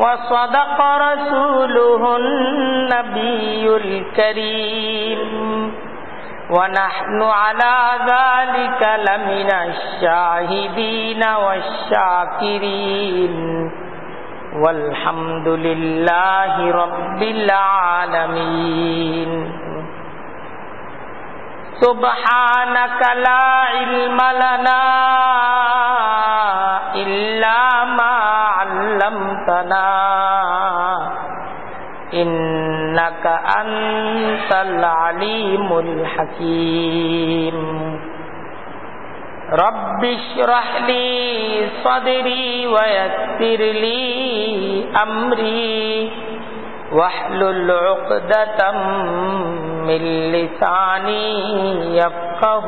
وصدق رسوله النبي الكريم. ونحن على ذلك لمن الشاهدين والشاكرين. والحمد لله رب العالمين. سبحانك لا علم لنا إلا ما علمتنا إنك أنت العليم الحكيم. رب اشرح لي صدري ويسر لي أمري. واحلل عقدة من لساني يفقه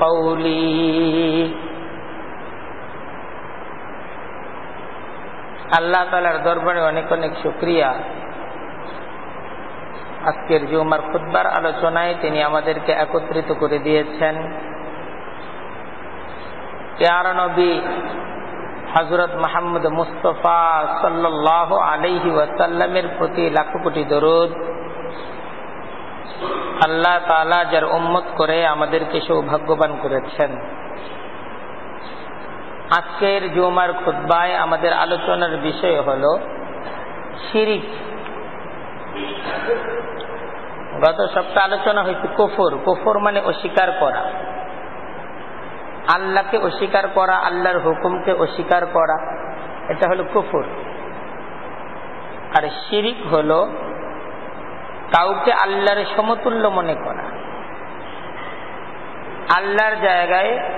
قولي. আল্লাহ তালার দরবারে অনেক অনেক শুক্রিয়া। আজকের জুমার খুদ্বার আলোচনায় তিনি আমাদেরকে একত্রিত করে দিয়েছেন। নবী হজরত মাহমুদ মুস্তফা সাল্লাহ আলহি ওয়াসাল্লামের প্রতি লাখো কোটি দরুদ। আল্লাহ তালা যার উম্মত করে আমাদেরকে সৌভাগ্যবান করেছেন। আজকের জুমার খুদ্বায় আমাদের আলোচনার বিষয় হল শিরিক। গত সপ্তাহ আলোচনা হয়েছে কুফর। কুফর মানে অস্বীকার করা। আল্লাহকে অস্বীকার করা, আল্লাহর হুকুমকে অস্বীকার করা, এটা হলো কুফর। আর শিরিক হল কাউকে আল্লাহর সমতুল্য মনে করা। আল্লাহর জায়গায়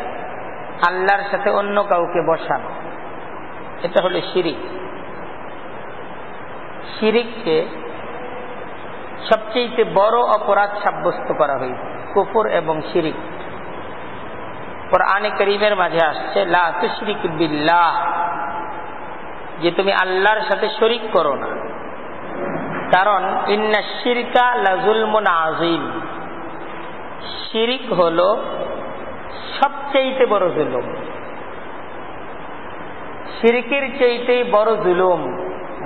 আল্লাহর সাথে অন্য কাউকে বসানো। এটা হলো শিরিক। শিরিককে সবচেয়ে বড় অপরাধ সাব্যস্ত করা হয়েছে, কুফর এবং শিরিক। কোরআনে করিমের মাঝে আসছে, লা বিল্লাহ যে তুমি আল্লাহর সাথে শরিক করো না। কারণ, ইন্না শিরকা লাজুলমুন আজিম শিরিক হল সবচেয়ে বড় জুলুম। শিরিকের চাইতে বড় জুলুম,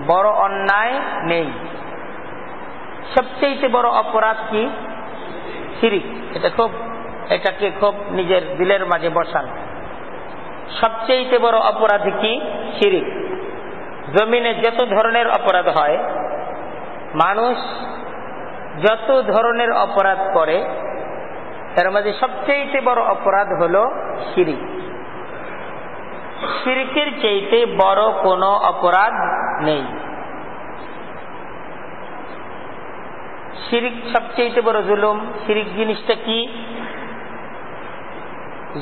বড় অন্যায় নেই। সবচেয়ে বড় অপরাধ কি? শিরিক। এটা খুব, এটাকে খুব নিজের দিলের মাঝে বসান। সবচেয়ে বড় অপরাধ কি? শিরিক। জমিনে যত ধরনের অপরাধ হয়, মানুষ যত ধরনের অপরাধ করে তার মাঝে সবচেয়ে বড় অপরাধ হল শিরিক। শিরিকের চাইতে বড় কোনো অপরাধ নেই। শিরিক সবচেয়ে বড় জুলুম, শিরিক জিনিসটা কি?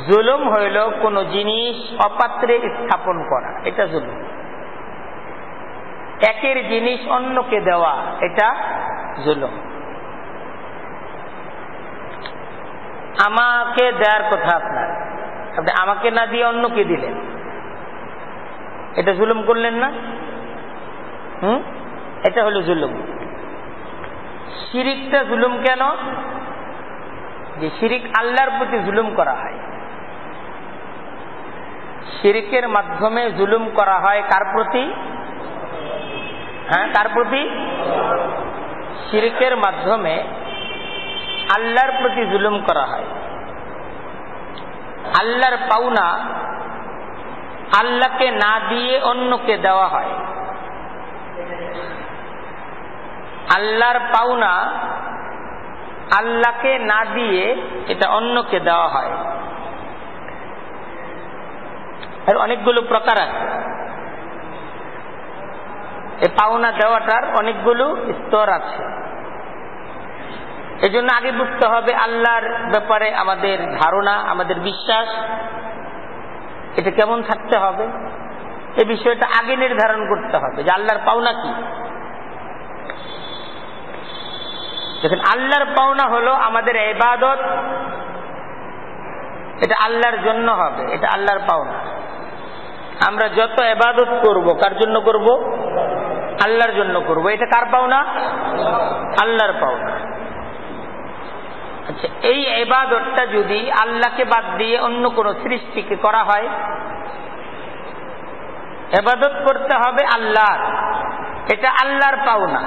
জুলুম হইল কোন জিনিস অপাত্রে স্থাপন করা, এটা জুলুম। একের জিনিস অন্যকে দেওয়া, এটা জুলুম। আমাকে দেওয়ার কথা আপনার। আপনি আমাকে না দিয়ে অন্যকে দিলেন। এটা জুলুম করলেন না? হুম? এটা হলো জুলুম। শিরিকটা জুলুম কেন? যে শিরিক আল্লাহর প্রতি জুলুম করা হয়। শিরিকের মাধ্যমে জুলুম করা হয় কার প্রতি? হ্যাঁ কার প্রতি? শিরিকের মাধ্যমে আল্লাহর প্রতি জুলুম করা হয়। আল্লাহর পাওনা আল্লাহকে না দিয়ে অন্যকে দেওয়া হয়। আল্লাহর পাওনা আল্লাহকে না দিয়ে এটা অন্যকে দেওয়া হয়। আর অনেকগুলো প্রকার আছে। এই পাওনা দেওয়াটার অনেকগুলো স্তর আছে। এজন্য আগে বুঝতে হবে আল্লাহর ব্যাপারে আমাদের ধারণা, আমাদের বিশ্বাস। এটা কেমন থাকতে হবে? এ বিষয়টা আগে নির্ধারণ করতে হবে যে আল্লাহর পাওনা কি। দেখেন, আল্লাহর পাওনা হলো আমাদের এবাদত এটা আল্লাহর জন্য হবে, এটা আল্লাহর পাওনা। আমরা যত এবাদত করব, কার জন্য করব? আল্লাহর জন্য করব। এটা কার পাওনা? আল্লাহর পাওনা। আচ্ছা এই এবাদতটা যদি আল্লাহকে বাদ দিয়ে অন্য কোন সৃষ্টিকে করা হয়, এবাদত করতে হবে আল্লাহর। এটা আল্লাহর পাওনা।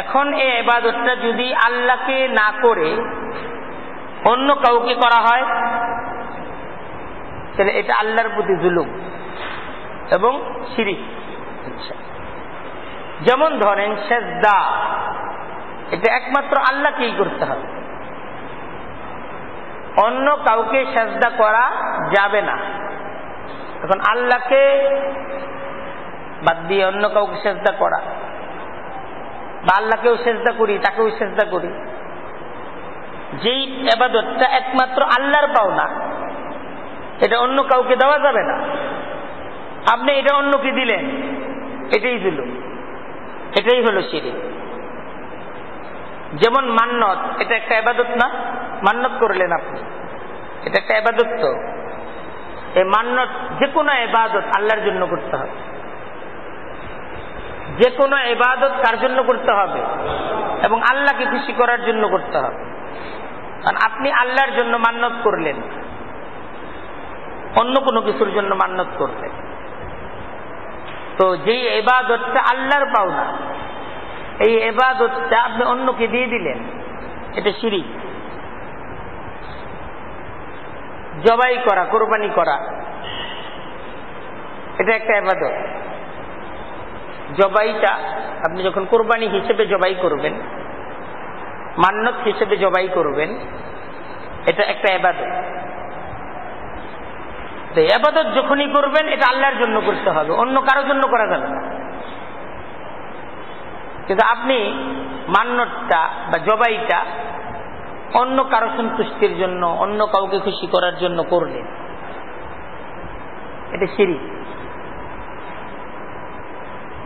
এখন এই এবাদতটা যদি আল্লাহকে না করে অন্য কাউকে করা হয়, তাহলে এটা আল্লাহর প্রতি জুলুম এবং শিরিক। আচ্ছা যেমন ধরেন সেজদা। এটা একমাত্র আল্লাহকেই করতে হবে। অন্য কাউকে সেজদা করা যাবে না। এখন আল্লাহকে বাদ দিয়ে অন্য কাউকে সেজদা করা। বা আল্লাহকেও সেজদা করি, তাকেও সেজদা করি। যেই আবাদতটা একমাত্র আল্লাহর পাওনা, এটা অন্য কাউকে দেওয়া যাবে না। আপনি এটা অন্যকে দিলেন, এটাই দিল এটাই হলো সিঁড়ি যেমন মান্নত, এটা একটা আবাদত না? মান্নত করলেন আপনি। এটা একটা আবাদত তো। এই মান্নত যে কোনো এবাদত আল্লাহর জন্য করতে হবে। যে কোনো এবাদত কার জন্য করতে হবে? এবং আল্লাহকে খুশি করার জন্য করতে হবে। কারণ আপনি আল্লাহর জন্য মান্নত করলেন। অন্য কোনো কিছুর জন্য মান্নত করলেন। তো যেই এবাদতটা আল্লাহর পাওনা এই এবাদতটা আপনি অন্যকে দিয়ে দিলেন, এটা সিঁড়ি জবাই করা, কোরবানি করা, এটা একটা এবাদত। জবাইটা আপনি যখন কোরবানি হিসেবে জবাই করবেন, মান্নত হিসেবে জবাই করবেন, এটা একটা এবাদত। তো এবাদত যখনই করবেন, এটা আল্লাহর জন্য করতে হবে, অন্য কারোর জন্য করা যাবে না। কিন্তু আপনি মান্যতটা বা জবাইটা অন্য কারও সন্তুষ্টির জন্য, অন্য কাউকে খুশি করার জন্য করলেন। এটা সিঁড়ি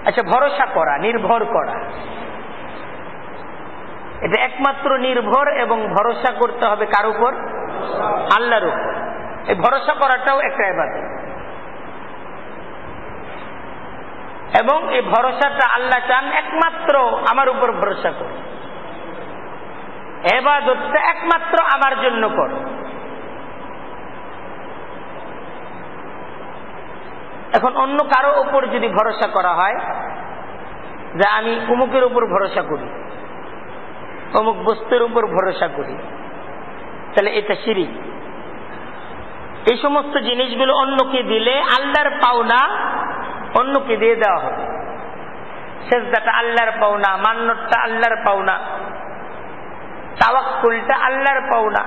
আচ্ছা ভরসা করা, নির্ভর করা। এটা একমাত্র নির্ভর এবং ভরসা করতে হবে কার উপর? আল্লাহর উপর। এই ভরসা করাটাও একটা এবাদত এবং এই ভরসাটা আল্লাহ চান একমাত্র আমার উপর ভরসা করো। এবাদতটা একমাত্র আমার জন্য করো। এখন অন্য কারও উপর যদি ভরসা করা হয়, যে আমি অমুকের উপর ভরসা করি, অমুক বস্তুর উপর ভরসা করি, তাহলে এটা সিঁড়ি এই সমস্ত জিনিসগুলো অন্যকে দিলে আল্লাহর পাওনা অন্যকে দিয়ে দেওয়া হবে। সেজদাটা আল্লাহর পাওনা মান্যটা আল্লাহর পাওনা, তাওয়াক্কুলটা আল্লাহর পাওনা।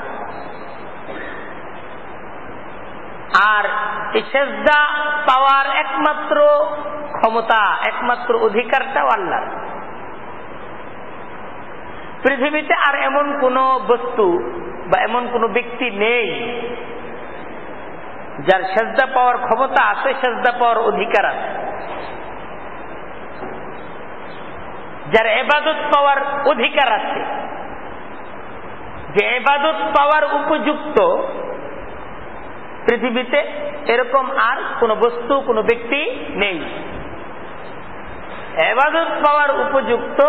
আর এই সেজদা পাওয়ার একমাত্র ক্ষমতা, একমাত্র অধিকারটাও আল্লাহ পৃথিবীতে আর এমন কোন বস্তু বা এমন কোন ব্যক্তি নেই যার সেজদা পাওয়ার ক্ষমতা আছে, সেজদা পাওয়ার অধিকার আছে। যার এবাদত পাওয়ার অধিকার আছে। যে এবাদত পাওয়ার উপযুক্ত পৃথিবীতে এরকম আর কোন বস্তু, কোন ব্যক্তি নেই। এবাদত পাওয়ার উপযুক্ত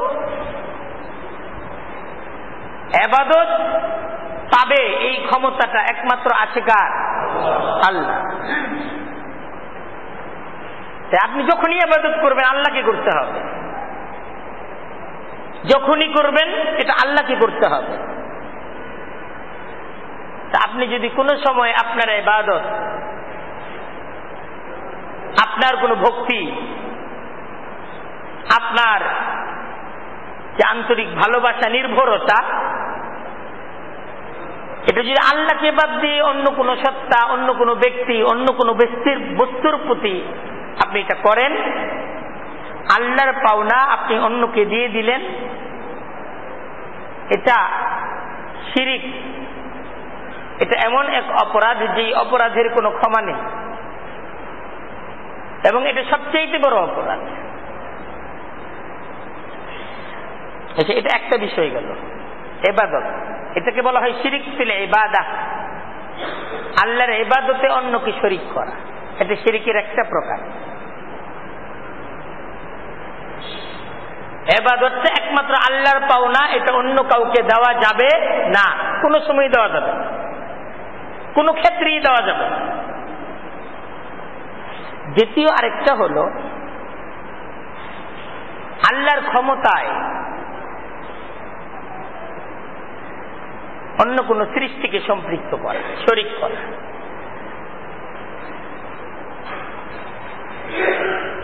এবাদত পাবে, এই ক্ষমতাটা একমাত্র আছে কার? আল্লাহ। আপনি যখনই আবাদত করবেন, আল্লাহকে করতে হবে। যখনই করবেন, এটা আল্লাহকে করতে হবে। আপনি যদি কোনো সময় আপনার এবাদত আপনার কোনো ভক্তি, আপনার যে আন্তরিক ভালোবাসা, নির্ভরতা এটা যদি আল্লাহকে বাদ দিয়ে অন্য কোনো সত্তা, অন্য কোনো ব্যক্তি, অন্য কোনো ব্যক্তির বস্তুর প্রতি আপনি এটা করেন, আল্লাহর পাওনা আপনি অন্যকে দিয়ে দিলেন, এটা শিরিক। এটা এমন এক অপরাধ যে অপরাধের কোনো ক্ষমা নেই। এবং এটা সবচেয়ে বড় অপরাধ। আচ্ছা এটা একটা বিষয় গেল। এবাদত। এটাকে বলা হয় শিরিক ফিলে এবাদা আল্লাহর এবাদতে অন্যকে শরিক করা। এটা শিরিকের একটা প্রকার। এবাদতটা একমাত্র আল্লাহর পাওনা এটা অন্য কাউকে দেওয়া যাবে না। কোনো সময় দেওয়া যাবে কোনো ক্ষেত্রেই দেওয়া যাবে দ্বিতীয় আরেকটা হল, আল্লাহর ক্ষমতায় অন্য কোন সৃষ্টিকে সম্পৃক্ত করা, শরিক করা।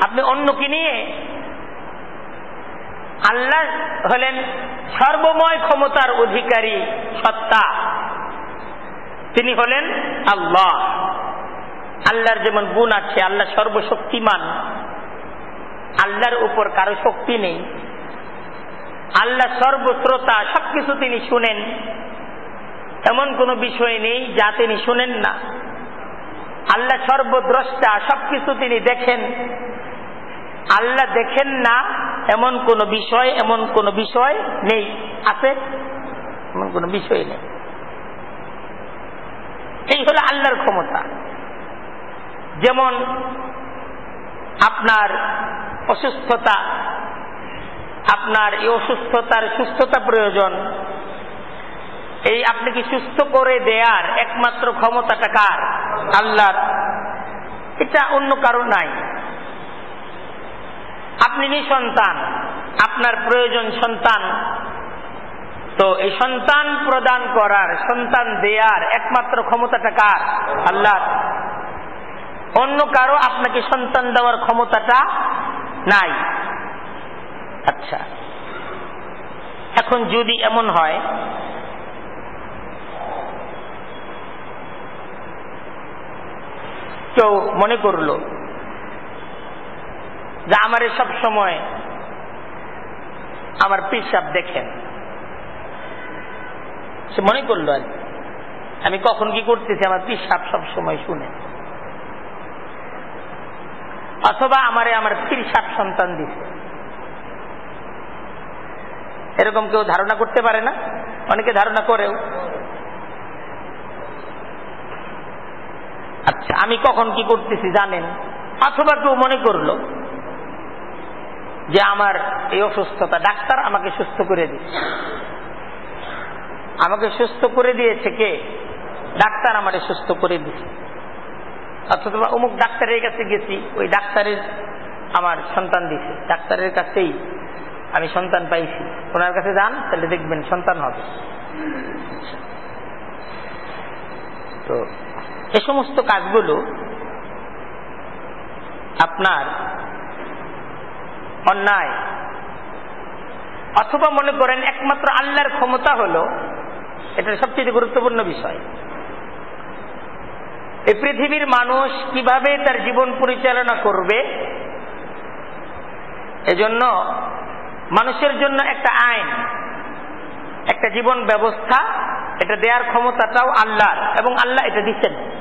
আপনি অন্যকে নিয়ে আল্লাহ হলেন সর্বময় ক্ষমতার অধিকারী সত্তা। তিনি হলেন আল্লাহ। আল্লাহর যেমন গুণ আছে, আল্লাহ সর্বশক্তিমান। আল্লাহর উপর কারও শক্তি নেই। আল্লাহ সর্বশ্রোতা, সবকিছু তিনি শুনেন। এমন কোন বিষয় নেই যা তিনি শুনেন না। আল্লাহ সর্বদ্রষ্টা, সবকিছু তিনি দেখেন। আল্লাহ দেখেন না এমন কোন বিষয়, এমন কোন বিষয় নেই। আছে? এমন কোন বিষয় নেই। এই হলো আল্লাহর ক্ষমতা। যেমন আপনার অসুস্থতা, আপনার এই অসুস্থতার সুস্থতা প্রয়োজন। এই আপনাকে সুস্থ করে দেয়ার একমাত্র ক্ষমতাটা কার? আল্লাহর। এটা অন্য কারও নাই। আপনি নিঃসন্তান আপনার প্রয়োজন সন্তান। তো এই সন্তান প্রদান করার, সন্তান দেয়ার একমাত্র ক্ষমতাটা কার? আল্লাহ অন্য কারও আপনাকে সন্তান দেওয়ার ক্ষমতাটা নাই। আচ্ছা। এখন যদি এমন হয় কেউ মনে করল যে আমার সব সময় আমার পিসাব দেখেন। সে মনে করল আর আমি কখন কি করতেছি, আমার পিসাব সব সময় শুনে। অথবা আমারে আমার পিসাব সন্তান দিছে। এরকম কেউ ধারণা করতে পারে না? অনেকে ধারণা করেও। আচ্ছা আমি কখন কি করতেছি জানেন? অথবা কেউ মনে করল যে আমার এই অসুস্থতা ডাক্তার আমাকে সুস্থ করে দিচ্ছে আমাকে সুস্থ করে দিয়েছে কে? ডাক্তার আমারে সুস্থ করে দিচ্ছে অথবা অমুক ডাক্তারের কাছে গেছি, ওই ডাক্তারের আমার সন্তান দিছে ডাক্তারের কাছেই আমি সন্তান পাইছি। ওনার কাছে যান, তাহলে দেখবেন সন্তান হবে। তো এ সমস্ত কাজগুলো আপনার অন্যায় অথবা মনে করেন একমাত্র আল্লাহর ক্ষমতা হলো, এটা সবচেয়ে গুরুত্বপূর্ণ বিষয়। এই পৃথিবীর মানুষ কীভাবে তার জীবন পরিচালনা করবে? এজন্য মানুষের জন্য একটা আইন, একটা জীবন ব্যবস্থা, এটা দেওয়ার ক্ষমতাটাও আল্লাহর এবং আল্লাহ এটা দিচ্ছেন।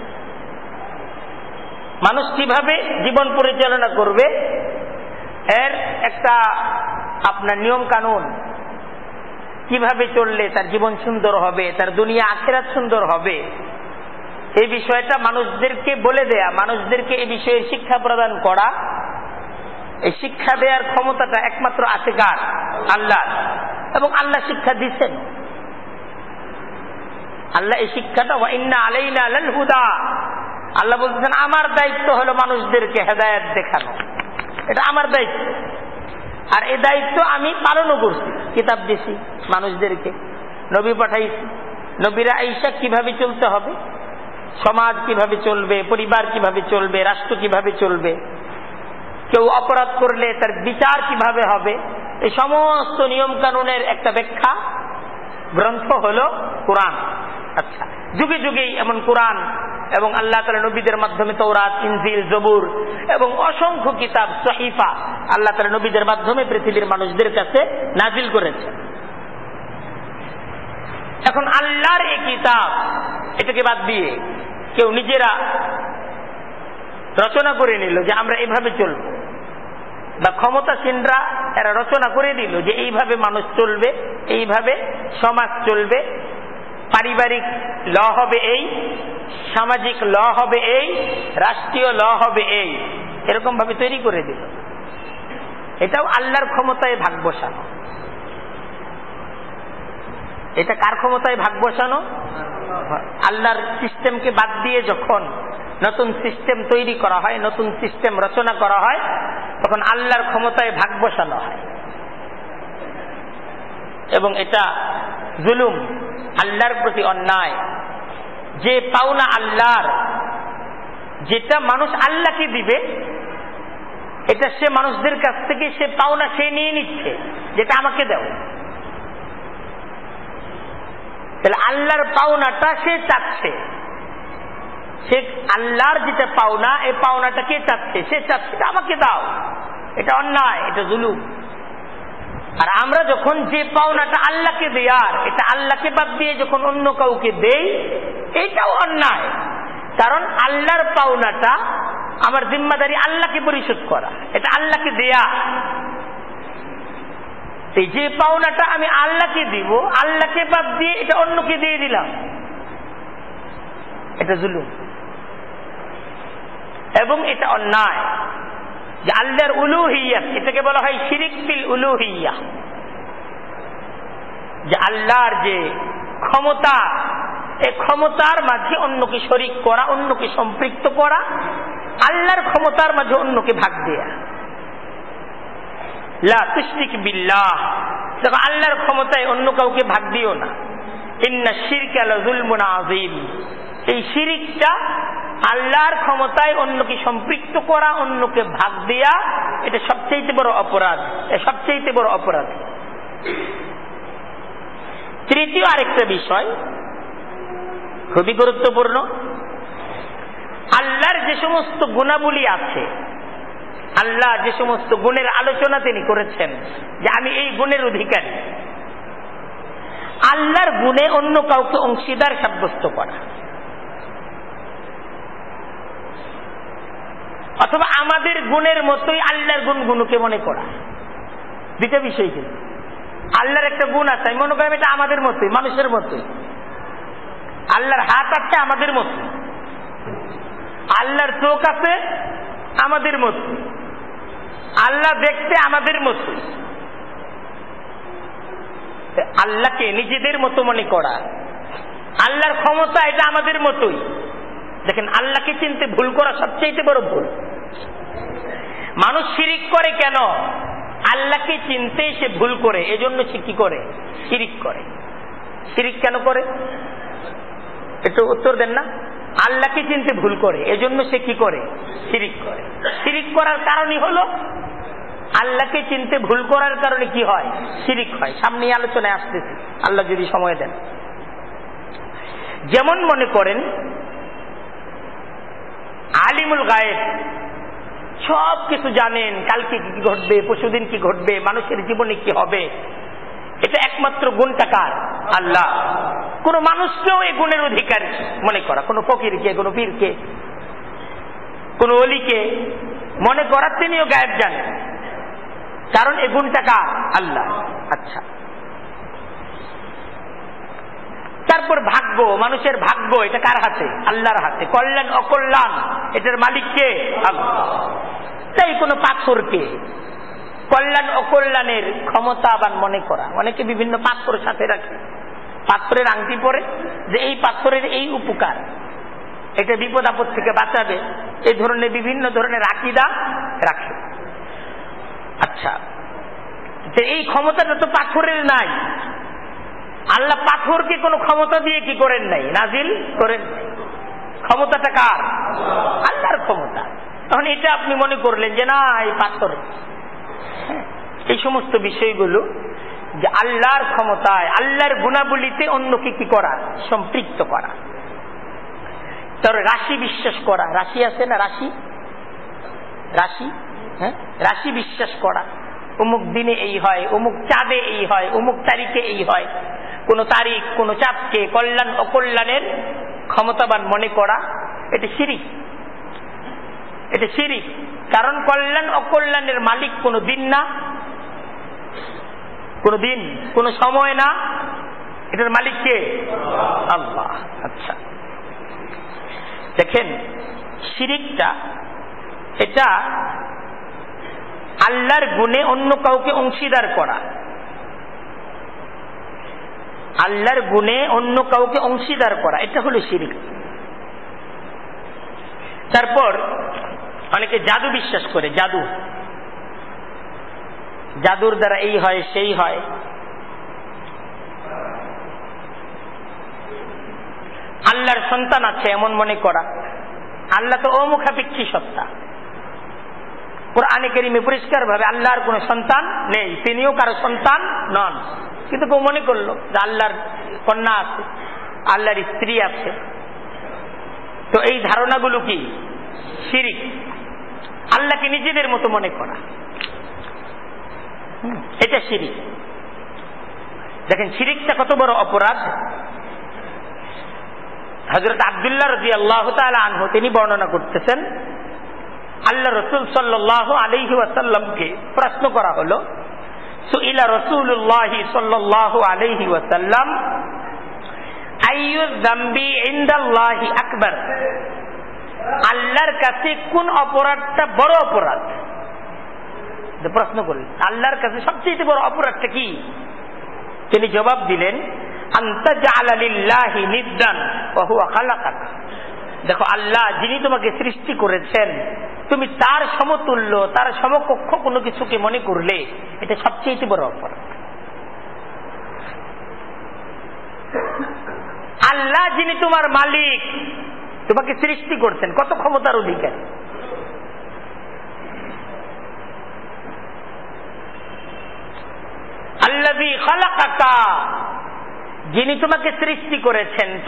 মানুষ কীভাবে জীবন পরিচালনা করবে? এর একটা আপনার নিয়ম কানুন কীভাবে চললে তার জীবন সুন্দর হবে, তার দুনিয়া, আখেরাত সুন্দর হবে? এই বিষয়টা মানুষদেরকে বলে দেয়া, মানুষদেরকে এই বিষয়ে শিক্ষা প্রদান করা। এই শিক্ষা দেওয়ার ক্ষমতাটা একমাত্র আছে কার? আল্লাহ। এবং আল্লাহ শিক্ষা দিচ্ছেন। আল্লাহ এই শিক্ষাটা আলাইনা আলাল হুদা আল্লাহ বলতেছেন, আমার দায়িত্ব হলো মানুষদেরকে হেদায়ত দেখানো। এটা আমার দায়িত্ব। আর এই দায়িত্ব আমি পালনও করছি। কিতাব দিছি মানুষদেরকে। নবী পাঠাইছি। নবীরা ঈশা কীভাবে চলতে হবে? সমাজ কীভাবে চলবে? পরিবার কীভাবে চলবে? রাষ্ট্র কীভাবে চলবে? কেউ অপরাধ করলে তার বিচার কীভাবে হবে? এই সমস্ত নিয়ম কানুনের একটা ব্যাখ্যা গ্রন্থ হল কোরআন। আচ্ছা যুগে যুগেই এমন কোরআন এবং আল্লাহ তালা নবীদের মাধ্যমে তৌরাত ইনজিল, জবুর এবং অসংখ্য কিতাব, সহিফা আল্লাহ তালা নবীদের মাধ্যমে পৃথিবীর মানুষদের কাছে নাজিল করেছে। এখন আল্লাহর এই কিতাব, এটাকে বাদ দিয়ে কেউ নিজেরা রচনা করে নিল যে আমরা এভাবে চলব বা ক্ষমতাসীনরা এরা রচনা করে দিল যে এইভাবে মানুষ চলবে, এইভাবে সমাজ চলবে, পারিবারিক ল হবে এই, সামাজিক ল হবে এই, রাষ্ট্রীয় ল হবে এই এরকম ভাবে তৈরি করে দিল। এটাও আল্লাহর ক্ষমতায় ভাগ বসানো। এটা কার ক্ষমতায় ভাগ বসানো? আল্লাহর সিস্টেমকে বাদ দিয়ে যখন নতুন সিস্টেম তৈরি করা হয়, নতুন সিস্টেম রচনা করা হয়, তখন আল্লাহর ক্ষমতায় ভাগ বসানো হয়। এবং এটা জুলুম, আল্লাহর প্রতি অন্যায়। যে পাওনা আল্লাহর, যেটা মানুষ আল্লাহকে দিবে, এটা সে মানুষদের কাছ থেকে সে পাওনা সে নিয়ে নিচ্ছে, যেটা আমাকে দেও। তাহলে আল্লাহর পাওনাটা সে চাচ্ছে। সে আল্লাহর যেটা পাওনা, এই পাওনাটা কে চাচ্ছে? সে চাচ্ছে আমাকে দাও। এটা অন্যায়, এটা জুলুম। আর আমরা যখন যে পাওনাটা আল্লাহকে দেয়ার এটা আল্লাহকে বাদ দিয়ে যখন অন্য কাউকে দেই, এটাও অন্যায়। কারণ আল্লাহর পাওনাটা আমার জিম্মাদারি আল্লাহকে পরিশোধ করা, এটা আল্লাহকে দেয়া। এই যে পাওনাটা আমি আল্লাহকে দিব, আল্লাহকে বাদ দিয়ে এটা অন্যকে দিয়ে দিলাম। এটা জুলুম। এবং এটা অন্যায়। যে আল্লাহর উলুহিয়া, এটাকে বলা হয় শিরিক ফিল উলুহিয়া। যে আল্লাহর যে ক্ষমতা এই ক্ষমতার মাঝে অন্যকে শরিক করা, অন্যকে সম্পৃক্ত করা, আল্লাহর ক্ষমতার মাঝে অন্যকে ভাগ দেয়া। লা তুষ্টিক বিল্লাহ, দেখো আল্লাহর ক্ষমতায় অন্য কাউকে ভাগ দিও না। ইন্না শিরক আল জুলমুন আজিম এই শিরিকটা আল্লাহর ক্ষমতায় অন্যকে সম্পৃক্ত করা, অন্যকে ভাগ দেয়া, এটা সবচেয়ে বড় অপরাধ। সবচেয়ে বড় অপরাধ। তৃতীয় আরেকটা বিষয়, খুবই গুরুত্বপূর্ণ। আল্লাহর যে সমস্ত গুণাবলী আছে, আল্লাহ যে সমস্ত গুণের আলোচনা তিনি করেছেন, যে আমি এই গুণের অধিকারী। আল্লাহর গুণে অন্য কাউকে অংশীদার সাব্যস্ত করা। অথবা আমাদের গুণের মতোই আল্লাহর গুণগুলোকে মনে করা। দুইটা বিষয় কিন্তু। আল্লাহর একটা গুণ আছে, আমি মনে করি এটা আমাদের মতোই, মানুষের মতোই। আল্লাহর হাত আছে আমাদের মতো আল্লাহর চোখ আছে আমাদের মতো আল্লাহ দেখতে আমাদের মতো আল্লাহকে নিজেদের মতো মনে করা। আল্লাহর ক্ষমতা এটা আমাদের মতোই। দেখেন, আল্লাহকে চিনতে ভুল করা সবচেয়ে বড় ভুল। মানুষ শিরিক করে কেন? আল্লাহকে চিনতে সে ভুল করে, এজন্য সে কি করে? শিরিক করে। শিরিক কেন করে? একটু উত্তর দেন না? আল্লাহকে চিনতে ভুল করে, এজন্য সে কি করে? শিরিক করে। শিরিক করার কারণই হলো, আল্লাহকে চিনতে ভুল করার কারণে কি হয়? শিরিক হয়। সামনে আলোচনায় আসতেছি। আল্লাহ যদি সময় দেন। যেমন মনে করেন আলিমুল গায়েব। সব কিছু জানেন, কালকে কি ঘটবে পশুদিন কি ঘটবে, মানুষের জীবনে কি হবে। এটা একমাত্র গুণটা কার? আল্লাহ। কোন মানুষকেও এই গুণের অধিকার মনে করা, কোন ফকিরকে, কোন পীরকে, কোন অলিকে মনে করার তিনিও গায়েব জানেন। কারণ এ গুণটা কার? আল্লাহ। আচ্ছা। তারপর ভাগ্য, মানুষের ভাগ্য, এটা কার হাতে? আল্লাহর হাতে। কল্যাণ, অকল্যাণ, এটার মালিককে আল্লাহ। তাই কোনো পাথরকে কল্যাণ, অকল্যাণের ক্ষমতাবান মনে করা। অনেকে বিভিন্ন পাথর সাথে রাখে। পাথরের আংটি পরে যে এই পাথরের এই উপকার। এটা বিপদ আপদ থেকে বাঁচাবে। এই ধরনের বিভিন্ন ধরনের আকিদা রাখে। আচ্ছা এই ক্ষমতাটা তো পাথরের নাই। আল্লাহ পাথরকে কোনো ক্ষমতা দিয়ে কি করেন নাই? নাজিল করেন ক্ষমতাটা কার? আল্লাহর ক্ষমতা। তখন এটা আপনি মনে করলেন যে না এই পাথর হ্যাঁ, এই সমস্ত বিষয়গুলো যে আল্লাহর ক্ষমতায় আল্লাহর গুণাবলিতে অন্যকে কি করা? সম্পৃক্ত করা। তার রাশি বিশ্বাস করা। রাশি আছে না রাশি? রাশি? হ্যাঁ রাশি বিশ্বাস করা। অমুক দিনে এই হয় অমুক চাঁদে এই হয় অমুক তারিখে এই হয়। কোন তারিখ, কোন চাঁদকে কল্যাণ, অকল্যাণের ক্ষমতাবান মনে করা, এটা শিরিক এটা শিরিক কারণ কল্যাণ, অকল্যাণের মালিক কোনো দিন না, কোন দিন, কোন সময় না। এটার মালিক কে? আল্লাহ। আচ্ছা। দেখেন শিরিকটা এটা আল্লাহর গুণে অন্য কাউকে অংশীদার করা। আল্লাহর গুণে অন্য কাউকে অংশীদার করা, এটা হলো শিরিক। তারপর অনেকে জাদু বিশ্বাস করে, জাদু। জাদুর দ্বারা এই হয়, সেই হয়। আল্লাহর সন্তান আছে এমন মনে করা। আল্লাহ তো অমুখাপেক্ষী সত্তা। কোরআনে কেরিমে পরিষ্কার ভাবে আল্লাহর কোন সন্তান নেই, তিনিও কারও সন্তান নন। কিন্তু কেউ মনে করল যে আল্লাহর কন্যা আছে, আল্লাহর স্ত্রী আছে। তো এই ধারণাগুলো কি? শিরিক। আল্লাহকে নিজেদের মতো মনে করা। এটা শিরিক। দেখেন, শিরিকটা কত বড় অপরাধ। হজরত আবদুল্লাহ রাজি আল্লাহ আনহু, তিনি বর্ণনা করতেছেন, আল্লাহ রসুল সাল্লাহ আলহি ওয়াসাল্লামকে প্রশ্ন করা হলো সুইলা রসুল্লাহ সাল্লাহ আলহি ওয়াসাল্লাম আকবর? আল্লাহর কাছে কোন অপরাধটা বড় অপরাধ? প্রশ্ন করলেন, আল্লাহর কাছে সবচেয়ে বড় অপরাধটা কি? তিনি জবাব দিলেন দেখো আল্লাহ যিনি তোমাকে সৃষ্টি করেছেন, তুমি তার সমতুল্য, তার সমকক্ষ কোনো কিছুকে মনে করলে এটা সবচেয়ে বড় অপরাধ। আল্লাহ যিনি তোমার মালিক, তোমাকে সৃষ্টি করছেন, কত ক্ষমতার অধিকার? আল্লাহি খালাকাকা, যিনি তোমাকে সৃষ্টি করেছেন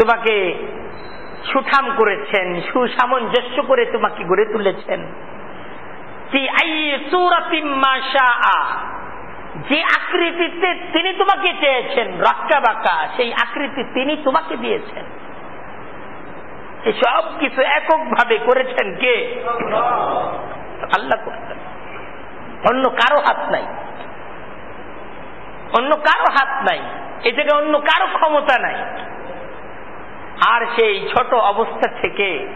তোমাকে সুঠাম করেছেন, সুসামঞ্জস্য করে তোমাকে গড়ে তুলেছেন। যে আকৃতিতে তিনি তোমাকে চেয়েছেন, রক্কা বাঁকা, সেই আকৃতি তিনি তোমাকে দিয়েছেন। সব কিছু এককভাবে করেছেন কে? আল্লাহ করতেন। অন্য কারও হাত নাই। অন্য কারও হাত নাই। এ থেকে অন্য কারও ক্ষমতা নাই। আর সেই ছোট অবস্থা থেকে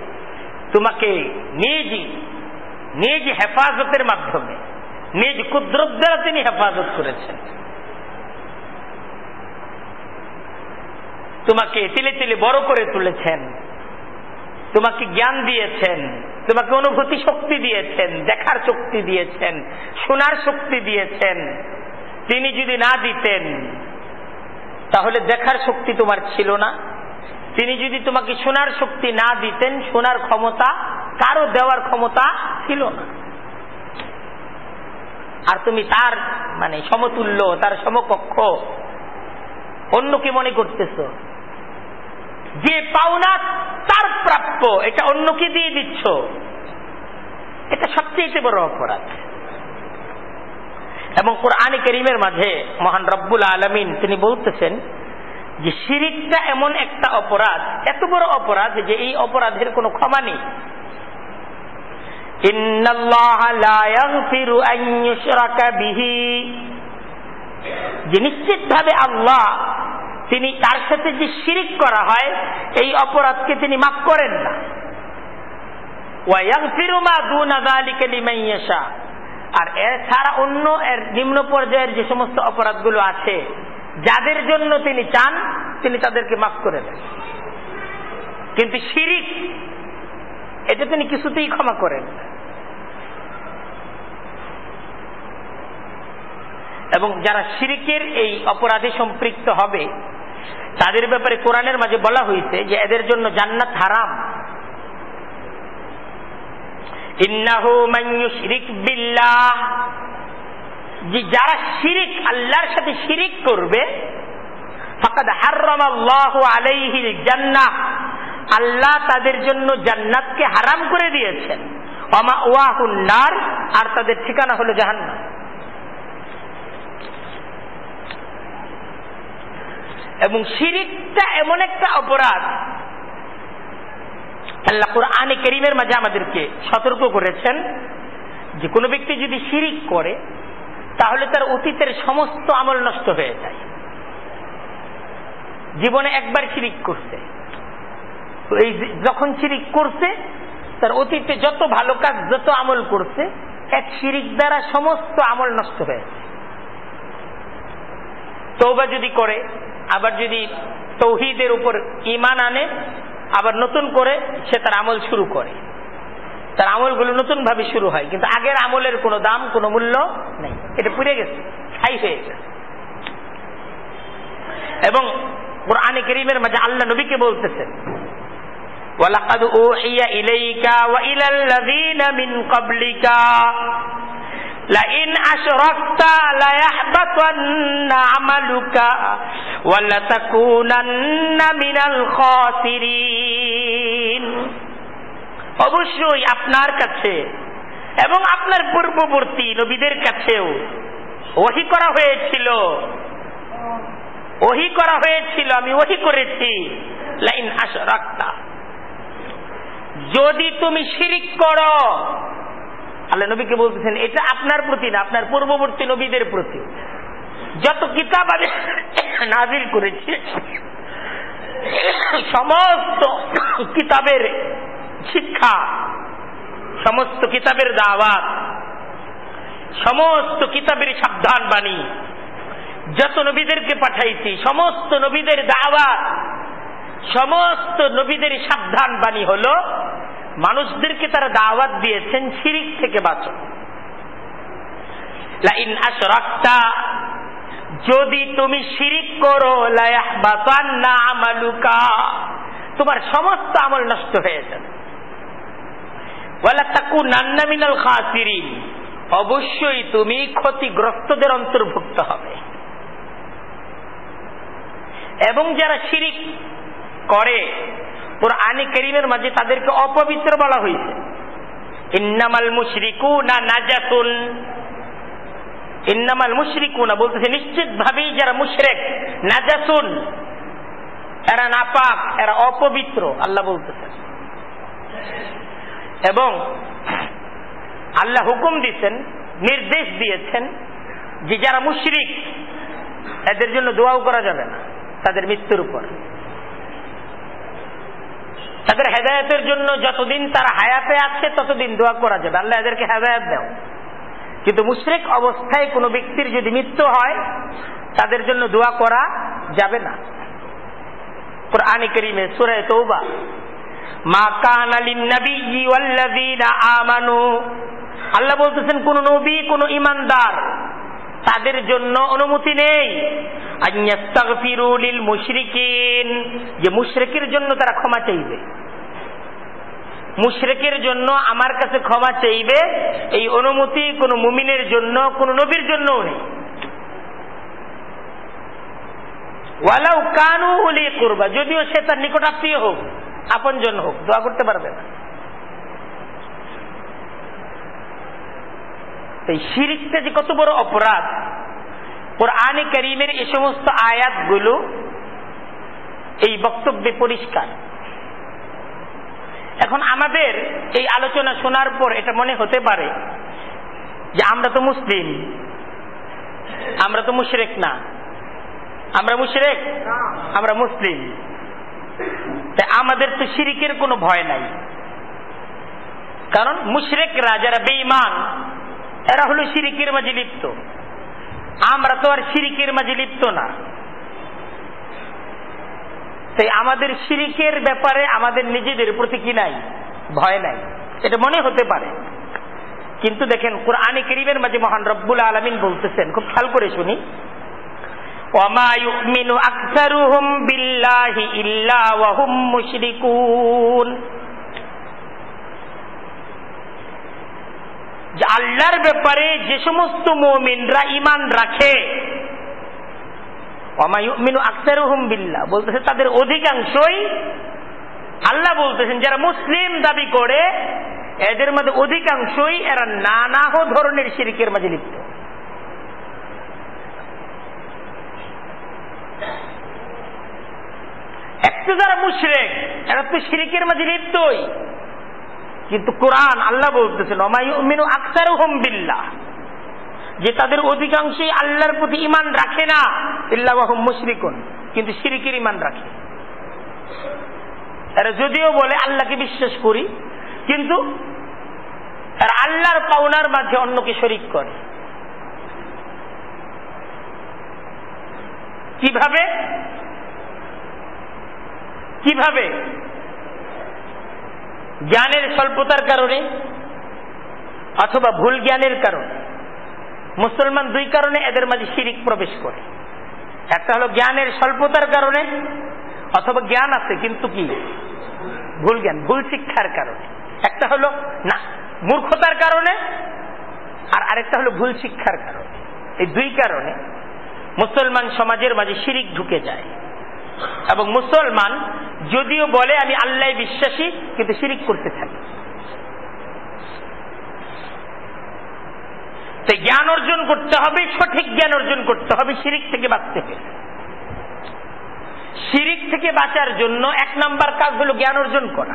তোমাকে নিজ নিজ হেফাজতের মাধ্যমে, নিজ কুদরত দ্বারা তিনি হেফাজত করেছেন। তোমাকে তিলে তিলে বড় করে তুলেছেন। তোমাকে জ্ঞান দিয়েছেন। তোমাকে অনুভূতি শক্তি দিয়েছেন, দেখার শক্তি দিয়েছেন, শোনার শক্তি দিয়েছেন। তিনি যদি না দিতেন তাহলে দেখার শক্তি তোমার ছিল না। তিনি যদি তোমাকে শোনার শক্তি না দিতেন, শোনার ক্ষমতা, কারও দেওয়ার ক্ষমতা ছিল না। আর তুমি তার মানে সমতুল্য, তার সমকক্ষ অন্যকে মনে করতেছ? যে পাওনা তার প্রাপ্য, এটা অন্যকে দিয়ে দিচ্ছ। এটা সবচেয়ে বড় অপরাধ। এবং কোরআনে করিমের মাঝে মহান রব্বুল আলমিন তিনি বলতেছেন যে শিরিকটা এমন একটা অপরাধ, এত বড় অপরাধ যে এই অপরাধের কোনো ক্ষমা নেই। নিশ্চিত ভাবে আল্লাহ তিনি তার সাথে যে শিরিক করা হয়, এই অপরাধকে তিনি মাফ করেন না। আর এছাড়া অন্য এর নিম্ন পর্যায়ের যে সমস্ত অপরাধগুলো আছে, যাদের জন্য তিনি চান, তিনি তাদেরকে মাফ করে দেন। কিন্তু শিরিক, এটা তিনি কিছুতেই ক্ষমা করেন এবং যারা শিরিকের এই অপরাধে সম্পৃক্ত হবে, তাদের ব্যাপারে কোরআনের মাঝে বলা হয়েছে যে এদের জন্য জান্নাত হারাম। যারা শিরিক, আল্লাহর সাথে শিরিক করবে আল্লাহ তাদের জন্য জান্নাতকে হারাম করে দিয়েছেন। অমা ওয়াহুন আর তাদের ঠিকানা হলো জাহান্নাম। এবং শিরিকটা এমন একটা অপরাধ আল্লাহ কোরআনে করিমের মাঝে আমাদেরকে সতর্ক করেছেন যে কোনো ব্যক্তি যদি শিরিক করে, তাহলে তার অতীতের সমস্ত আমল নষ্ট হয়ে যায়। জীবনে একবার শিরিক করছে। এই যখন শিরিক করছে, তার অতীতে যত ভালো কাজ, যত আমল করছে, এক শিরিক দ্বারা সমস্ত আমল নষ্ট হয়েছে তৌবা যদি করে, আবার যদি তৌহিদের উপর ইমান আনে আবার নতুন করে সে তার আমল শুরু করে। তার আমলগুলো নতুন ভাবে শুরু হয়, কিন্তু আগের আমলের কোনো দাম, কোনো মূল্য নেই। এটা পুড়ে গেছে ছাই হয়ে গেছে এবং কোরআনে করিমের মাঝে আল্লাহ নবীকে বলতেছেন ওয়ালাকাদ উহিয়া ইলাইকা ওয়া ইলাল লাযিনা মিন ক্বাবলিকা। لئن أشركت ليحبطن عملك ولتكونن من الخاسرين অবশ্যই আপনার কাছে এবং আপনার পূর্ববর্তী নবীদের কাছেও ওহি করা হয়েছিল ওহি করা হয়েছিল আমি ওহি করেছি লাইন আশরাক্তা যদি তুমি শিরিক করো আল্লাহ নবীকে বলতেছেন, এটা আপনার প্রতি না, আপনার পূর্ববর্তী নবীদের প্রতি। যত কিতাব আমি নাজির করেছি, সমস্ত কিতাবের শিক্ষা, সমস্ত কিতাবের দাওয়াত, সমস্ত কিতাবের সাবধান বাণী, যত নবীদেরকে পাঠাইছি, সমস্ত নবীদের দাওয়াত, সমস্ত নবীদের সাবধান বাণী হলো মানুষদেরকে তারা দাওয়াত দিয়েছেন শিরিক থেকে বাঁচো। লাইন আশরাক্তা, যদি তুমি শিরিক করো আমালুকা, তোমার সমস্ত আমল নষ্ট হয়ে যাবে। অবশ্যই তুমি ক্ষতিগ্রস্তদের অন্তর্ভুক্ত হবে। এবং যারা শিরিক করে কোরআনে করিমের মাঝে তাদেরকে অপবিত্র বলা হয়েছে। ইন্নামাল মুশরিকু না নাজাতুন। ইন্নামাল মুশরিকু না বলতেছে নিশ্চিত ভাবেই যারা মুশরেক, নাজাতুন, এরা নাপাক, এরা অপবিত্র, আল্লাহ বলতেছে। এবং আল্লাহ হুকুম দিচ্ছেন, নির্দেশ দিয়েছেন যে যারা মুশরিক, এদের জন্য দোয়াও করা যাবে না, তাদের মৃত্যুর উপর। তাদের হেদায়তের জন্য যতদিন তারা হায়াতে আছে, ততদিন দোয়া করা যাবে। আল্লাহ এদেরকে হেদায়ত দাও। কিন্তু মুশরিক অবস্থায় কোনো ব্যক্তির যদি মৃত্যু হয়, তাদের জন্য দোয়া করা যাবে না। মা কান আলিন নবী আল্লাহ বলতেছেন, কোন নবী, কোন ইমানদার তাদের জন্য অনুমতি নেই। যে মুশরেকের জন্য তারা ক্ষমা চাইবে। মুশরেকের জন্য আমার কাছে ক্ষমা চাইবে, এই অনুমতি কোন মুমিনের জন্য, কোন নবীর জন্যও নেই। ওয়ালাউ কানু উলি করবা, যদিও সে তার নিকট আত্মীয় হোক আপন জন হোক, দোয়া করতে পারবে না। এই শিরিকটা যে কত বড় অপরাধ কোরআনে করিমের এই সমস্ত আয়াতগুলো এই বক্তব্যে পরিষ্কার। এখন আমাদের এই আলোচনা শোনার পর এটা মনে হতে পারে যে আমরা তো মুসলিম আমরা তো মুশরেক না। আমরা মুশরেক? আমরা মুসলিম। তাই আমাদের তো শিরিকের কোনো ভয় নাই। কারণ মুশরেকরা যারা বেঈমান এরা হলো শিরিকের মাঝে লিপ্ত। আমরা তো আর সিরিকের মাঝে লিপ্ত না। তাই আমাদের সিরিকের ব্যাপারে আমাদের নিজেদের প্রতি কি নাই? ভয় নাই। এটা মনে হতে পারে। কিন্তু দেখেন, কোরআনে করিমের মাঝে মহান রব্বুল আলমিন বলতেছেন, খুব খেয়াল করে শুনি। বিল্লাহি ইল্লা ওয়াহুম মুশরিকুন। যে আল্লাহর ব্যাপারে যে সমস্ত মমিনরা ইমান রাখে বিল্লাহ, বলতেছে তাদের অধিকাংশই আল্লাহ বলতেছেন, যারা মুসলিম দাবি করে, এদের মধ্যে অধিকাংশই এরা নানা ধরনের শিরিকের মাঝে লিপ্ত। একটু যারা মুশরেক, এরা তো শিরিকের মাঝে লিপ্তই। কিন্তু কোরআন আল্লাহ বলতেছেন অমায়ুমিনু আক্তার হোম যে তাদের অধিকাংশই আল্লাহর প্রতি ইমান রাখে না ইল্লাহম মুশরিকুন, কিন্তু শিরিকের ইমান রাখে। এরা যদিও বলে, আল্লাহকে বিশ্বাস করি, কিন্তু আল্লাহর পাওনার মাঝে অন্যকে শরিক করে। কীভাবে? কীভাবে? জ্ঞানের স্বল্পতার কারণে অথবা ভুল জ্ঞানের কারণে। মুসলমান দুই কারণে এদের মাঝে শিরিক প্রবেশ করে। একটা হলো জ্ঞানের স্বল্পতার কারণে, অথবা জ্ঞান আছে, কিন্তু কি? ভুল জ্ঞান, ভুল শিক্ষার কারণে। একটা হলো, না, মূর্খতার কারণে, আর আরেকটা হলো ভুল শিক্ষার কারণে। এই দুই কারণে মুসলমান সমাজের মাঝে শিরিক ঢুকে যায়। এবং মুসলমান যদিও বলে আমি আল্লাহ বিশ্বাসী, কিন্তু শিরিক করতে থাকি। তো জ্ঞান অর্জন করতে হবে, সঠিক জ্ঞান অর্জন করতে হবে, শিরিক থেকে বাঁচতে হবে। শিরিক থেকে বাঁচার জন্য এক নাম্বার কাজ হলো জ্ঞান অর্জন করা।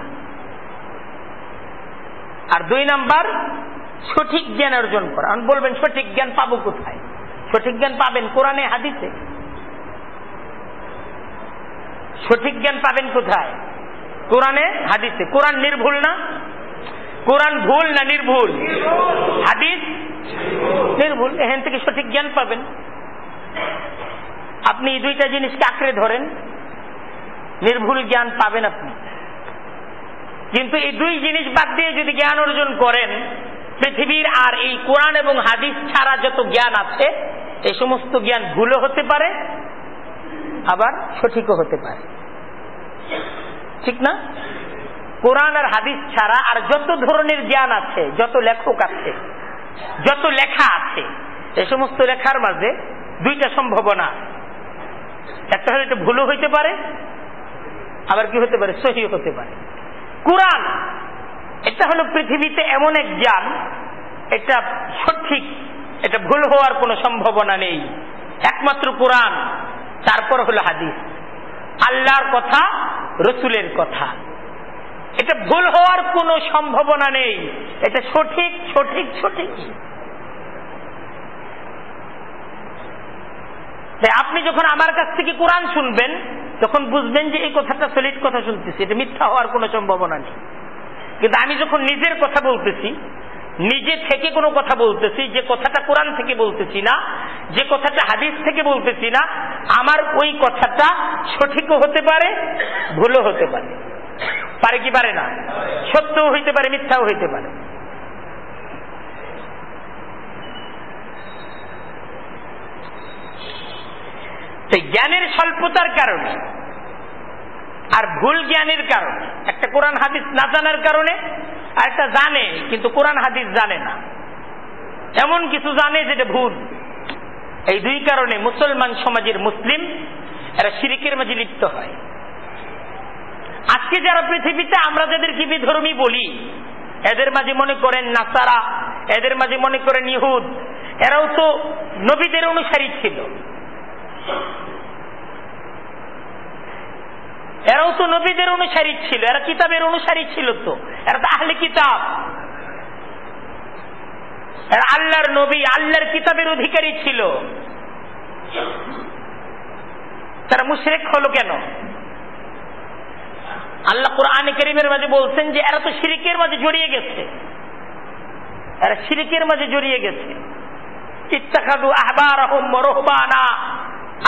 আর দুই নাম্বার, সঠিক জ্ঞান অর্জন করা। বলবেন, সঠিক জ্ঞান পাবো কোথায়? সঠিক জ্ঞান পাবেন কোরআনে, হাদিসে। সঠিক জ্ঞান পাবেন কোথায়? কোরআনে? হাদিসে। কোরআন নির্ভুল না? কোরআন ভুল না নির্ভুল? হাদিস নির্ভুল। এখান থেকে সঠিক জ্ঞান পাবেন। আপনি এই দুইটা জিনিসকে আঁকড়ে ধরেন। নির্ভুল জ্ঞান পাবেন আপনি। কিন্তু এই দুই জিনিস বাদ দিয়ে যদি জ্ঞান অর্জন করেন, পৃথিবীর আর এই কোরআন এবং হাদিস ছাড়া যত জ্ঞান আছে, এই সমস্ত জ্ঞান ভুলও হতে পারে আবার সঠিকও হতে পারে। ঠিক না? কোরআন আর হাদিস ছাড়া আর যত ধরনের জ্ঞান আছে, যত লেখক আছে, যত লেখা আছে এ সমস্ত লেখার মাঝে দুইটা সম্ভাবনা। একটা হলে এটা ভুলও হইতে পারে, আবার কি হতে পারে? সহি হতে পারে। কোরআন, এটা হলো পৃথিবীতে এমন এক জ্ঞান, এটা সঠিক, এটা ভুল হওয়ার কোনো সম্ভাবনা নেই। একমাত্র কোরআন। তারপর হলো হাদিস। আল্লাহর কথা, রসুলের কথা। এটা ভুল হওয়ার কোনো সম্ভাবনা নেই। এটা সঠিক সঠিক সঠিক। আপনি যখন আমার কাছ থেকে কোরআন শুনবেন, তখন বুঝবেন যে এই কথাটা সলিড কথা শুনতেছি। এটা মিথ্যা হওয়ার কোনো সম্ভাবনা নেই। কিন্তু আমি যখন নিজের কথা বলতেছি নিজে থেকে কোনো কথা বলতেছি, যে কথাটা কোরআন থেকে বলতেছি না, যে কথাটা হাদিস থেকে বলতেছি না, আমার ওই কথাটা সঠিকও হতে পারে, ভুলও হতে পারে। পারে কি পারে না? সত্যও হইতে পারে, মিথ্যাও হইতে পারে। জ্ঞানের স্বল্পতার কারণে আর ভুল জ্ঞানের কারণে, একটা কোরআন হাদিস না জানার কারণে আর একটা জানে, কিন্তু কোরআন হাদিস জানে না। এমন কিছু জানে যেটা ভুল। এই দুই কারণে মুসলমান সমাজের মুসলিম, এরা সিরিকের মাঝে লিপ্ত হয়। আজকে যারা পৃথিবীতে, আমরা যাদেরকে বিধর্মী বলি, এদের মাঝে মনে করেন নাসারা, এদের মাঝে মনে করেন ইহুদ, এরাও তো নবীদের অনুসারী ছিল। এরাও তো নবীদের অনুসারী ছিল, এরা কিতাবের অনুসারী ছিল তো। এরা তো আহলে কিতাব। এরা আল্লাহর নবী, আল্লাহর কিতাবের অধিকারী ছিল। তারা মুশরেক হলো কেন? আল্লাহ কোরআন করিমের মাঝে বলছেন যে এরা তো সিরিকের মাঝে জড়িয়ে গেছে। এরা শিরিকের মাঝে জড়িয়ে গেছে। ইত্তাখাদু আহবারাহুম ওয়া রুহবানা।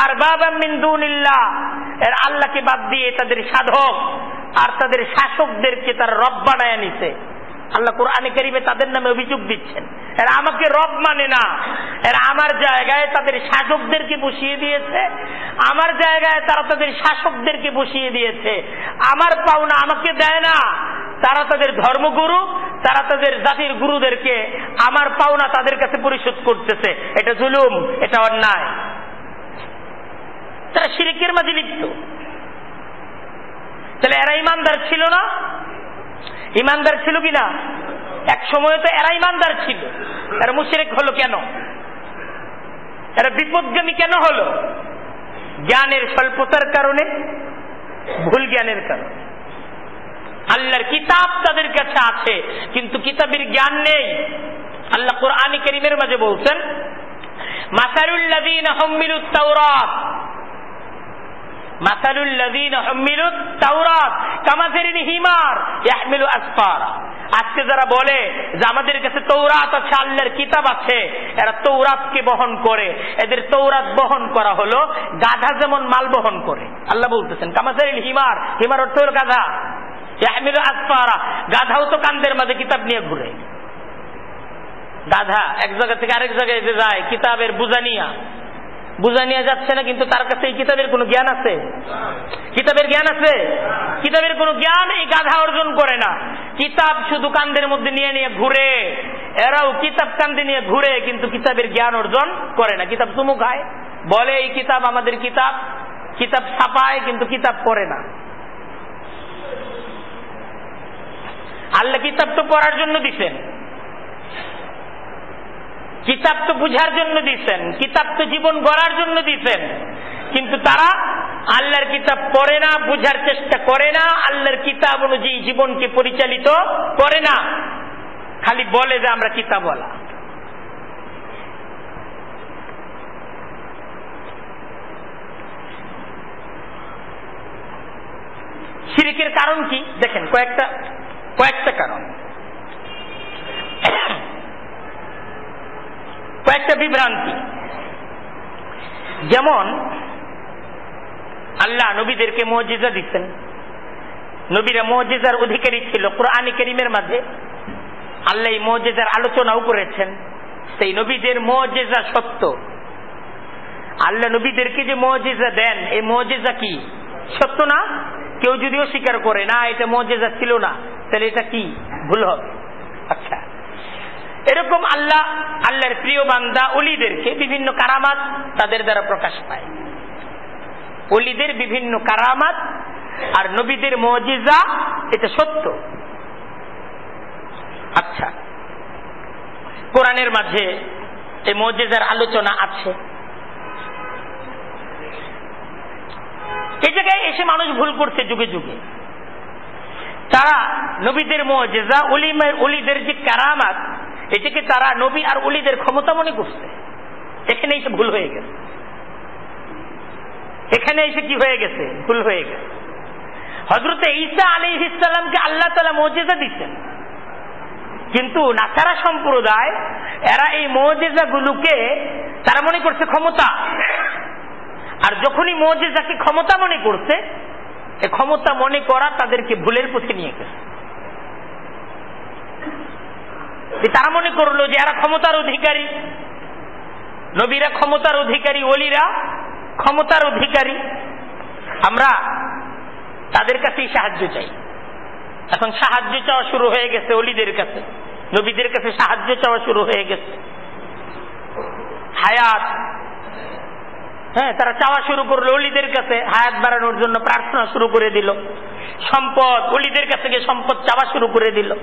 আর বাবা মিন্দুনিল্লাহ এর আল্লাহকে বাদ দিয়ে তাদের সাধক আর তাদের শাসকদেরকে তারা রব বানায় নিছে। আল্লাহ কোরআনে করিমে তাদের নামে অভিযোগ দিচ্ছেন। এরা আমাকে রব মানে না। এরা আমার জায়গায় তাদের শাসকদেরকে বসিয়ে দিয়েছে। আমার জায়গায় তারা তাদের শাসকদেরকে বসিয়ে দিয়েছে। আমার পাওনা আমাকে দেয় না। তারা তাদের ধর্মগুরু, তারা তাদের জাতির গুরুদেরকে আমার পাওনা তাদের কাছে পরিশোধ করতেছে। এটা জুলুম, এটা অন্যায়। তারা শিরিকের মাঝে লিপ্ত। তাহলে এরা ইমানদার ছিল না? ইমানদার ছিল কিনা? এক সময় তো এরা ইমানদার ছিল। এরা মুশরিক হলো কেন? এরা বিপদগামী কেন হলো? জ্ঞানের স্বল্পতার কারণে, ভুল জ্ঞানের কারণে। আল্লাহর কিতাব তাদের কাছে আছে, কিন্তু কিতাবের জ্ঞান নেই। আল্লাহ কোরআনী করিমের মাঝে বলছেন মাসারুল্লাযীনা হুম্মিলুত তাওরাত আজকে যারা বলে যে আমাদের কাছে তৌরাত আছে, আল্লাহর কিতাব আছে, এরা বহন করে। এদের তৌরাত বহন করা হলো গাধা যেমন মাল বহন করে। আল্লাহ বলতেছেন কামাজারিল হিমার হিমার অর্থ হল গাধা। ইয়াহমিলু গাধাও তো কান্দের মাঝে কিতাব নিয়ে ঘুরে। গাধা এক জায়গা থেকে আরেক জায়গায় যে যায়, কিতাবের বুঝানিয়া। বুঝা নিয়ে যাচ্ছে না, কিন্তু তার কাছে এই কিতাবের কোনো জ্ঞান আছে? কিতাবের জ্ঞান আছে? কিতাবের কোনো জ্ঞান এই গাধা অর্জন করে না। কিতাব শুধু কান্দের মধ্যে নিয়ে নিয়ে ঘুরে। এরাও কিতাব কান্দে নিয়ে ঘুরে, কিন্তু কিতাবের জ্ঞান অর্জন করে না। কিতাব চুমু খায়। বলে, এই কিতাব আমাদের কিতাব। কিতাব ছাপায়, কিন্তু কিতাব পড়ে না। আল্লাহ কিতাব তো পড়ার জন্য দিচ্ছেন কিতাব তো বুঝার জন্য দিচ্ছেন কিতাব তো জীবন গড়ার জন্য দিচ্ছেন কিন্তু তারা আল্লাহর কিতাব পড়ে না, বুঝার চেষ্টা করে না, আল্লাহর কিতাব অনুযায়ী জীবনকে পরিচালিত করে না। খালি বলে যে আমরা কিতাবওয়ালা। শিরিকের কারণ কি? দেখেন, কয়েকটা কয়েকটা কারণ। কয়েকটা বিভ্রান্তি। যেমন, আল্লাহ নবীদেরকে মজিজা দিচ্ছেন। নবীরা মজিজার অধিকারী ছিল, কোরআন করিমের মাঝে। আল্লাহ এই মজেজার আলোচনাও করেছেন। সেই নবীদের মজেজা সত্য। আল্লাহ নবীদেরকে যে মজেজা দেন, এই মজেজা কি? সত্য না? কেউ যদিও স্বীকার করে, না, এটা মজেজা ছিল না। তাহলে এটা কি? ভুল হবে। আচ্ছা। এরকম আল্লাহ, আল্লাহর প্রিয় বান্দা, অলিদেরকে বিভিন্ন কারামাত তাদের দ্বারা প্রকাশ পায়। অলিদের বিভিন্ন কারামাত আর নবীদের মজিজা, এটা সত্য। আচ্ছা কোরআনের মাঝে এই মজেজার আলোচনা আছে। এই জায়গায় এসে মানুষ ভুল করছে যুগে যুগে। তারা নবীদের মজেজা, অলিমের, অলিদের যে কারামাত এটাকে তারা নবী আর অলিদের ক্ষমতা মনে করছে। এখানে এসে ভুল হয়ে গেছে। এখানে এসে কি হয়ে গেছে? ভুল হয়ে গেছে। হজরতে ঈসা আলী ইসলামকে আল্লাহ তালা মজেজা দিচ্ছেন। কিন্তু নাসারা সম্প্রদায়, এরা এই মজেজা গুলোকে তারা মনে করছে ক্ষমতা। আর যখনই মজেজাকে ক্ষমতা মনে করছে ক্ষমতা মনে করা তাদেরকে ভুলের পথে নিয়ে গেছে। তারা মনে করল যে এরা ক্ষমতার অধিকারী। নবীরা ক্ষমতার অধিকারী অলিরা ক্ষমতার অধিকারী। আমরা তাদের কাছেই সাহায্য চাই। এখন সাহায্য চাওয়া শুরু হয়ে গেছে অলিদের কাছে। নবীদের কাছে সাহায্য চাওয়া শুরু হয়ে গেছে। হায়াত। হ্যাঁ তারা চাওয়া শুরু করল অলিদের কাছে। হায়াত বাড়ানোর জন্য প্রার্থনা শুরু করে দিল। সম্পদ অলিদের কাছে গিয়ে সম্পদ চাওয়া শুরু করে দিল।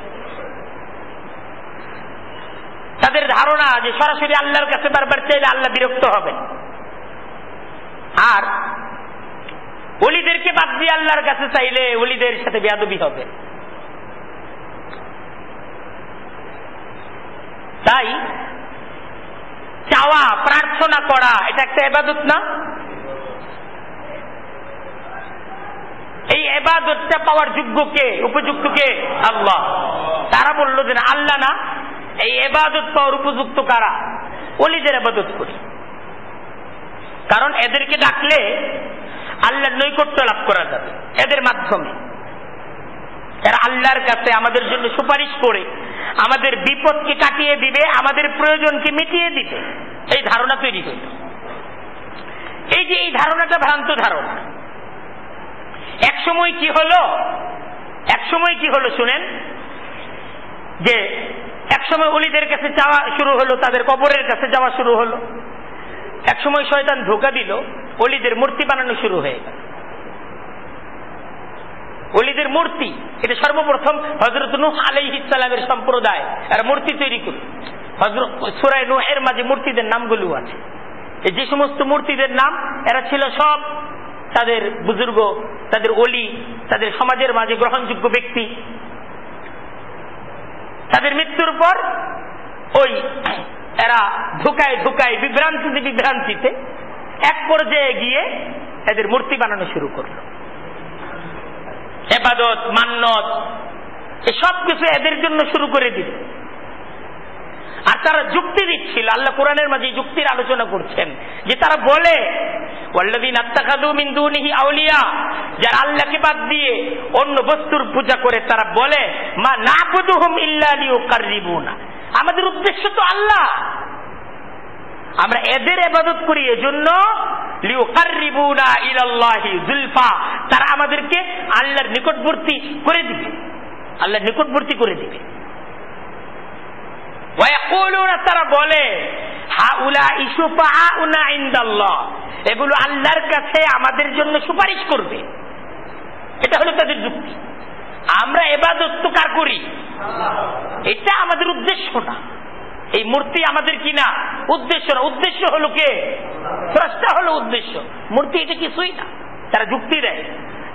এদের ধারণা যে সরাসরি আল্লাহর কাছে বারবার চাইলে আল্লাহ বিরক্ত হবেন। আর অলিদেরকে বাদ দিয়ে আল্লাহর কাছে চাইলে অলিদের সাথে বেয়াদবি হবে। তাই চাওয়া, প্রার্থনা করা, এটা একটা এবাদত না? এই এবাদতটা পাওয়ার যোগ্য কে, উপযুক্ত কে? আল্লাহ। তারা বলল যে আল্লাহ না এই এবাদত পাওয়ার উপযুক্ত কারা? অলিদের এবাদত করি। কারণ এদেরকে ডাকলে আল্লাহর নৈকট্য লাভ করা যাবে, এদের মাধ্যমে। এরা আল্লাহর কাছে আমাদের জন্য সুপারিশ করে, আমাদের বিপদকে কাটিয়ে দিবে, আমাদের প্রয়োজনকে মিটিয়ে দিবে। এই ধারণা তৈরি হইল এই যে এই ধারণাটা ভ্রান্ত ধারণা। এক সময় কি হলো? এক সময় কি হলো শুনেন? যে এক সময় অলিদের কাছে যাওয়া শুরু হলো, তাদের কবরের কাছে যাওয়া শুরু হলো। এক সময় শয়তান ধোকা দিল, অলিদের মূর্তি বানানো শুরু হয়ে গেল। অলিদের মূর্তি, এটা সর্বপ্রথম হজরত নুহ আলাই ইসলামের সম্প্রদায় এরা মূর্তি তৈরি করল। হজরত সুরাই নুহের মাঝে মূর্তিদের নামগুলো আছে। যে সমস্ত মূর্তিদের নাম, এরা ছিল সব তাদের বুজুর্গ, তাদের অলি, তাদের সমাজের মাঝে গ্রহণযোগ্য ব্যক্তি। তাদের মৃত্যুর পর ওই এরা ধোকায় ধোকায় বিভ্রান্তিতে বিভ্রান্তিতে এক পর্যায়ে গিয়ে এদের মূর্তি বানানো শুরু করল। এবাদত, মান্নত সব কিছু এদের জন্য শুরু করে দিল। আর তারা যুক্তি দিচ্ছিল, আল্লাহ কোরআনের মাঝে যুক্তির আলোচনা করছেন যে তারা বলে আউলিয়া যারা আল্লাহকে বাদ দিয়ে অন্য বস্তুর পূজা করে, তারা বলে, মা না বুধুহম ইল্লা আমাদের উদ্দেশ্য তো আল্লাহ। আমরা এদের এবাদত করি, এজন্য তারা আমাদেরকে আল্লাহর নিকটবর্তী করে দিবে। আল্লাহর নিকটবর্তী করে দিবে। তারা বলে এগুলো আল্লাহর কাছে আমাদের জন্য সুপারিশ করবে। এটা হলো তাদের যুক্তি। আমরা এবাদত তো কার করি? এটা আমাদের উদ্দেশ্য না। এই মূর্তি আমাদের কি না? উদ্দেশ্য না। উদ্দেশ্য হলো কে? স্রষ্টা হলো উদ্দেশ্য। মূর্তি এটা কিছুই না। তারা যুক্তি দেয়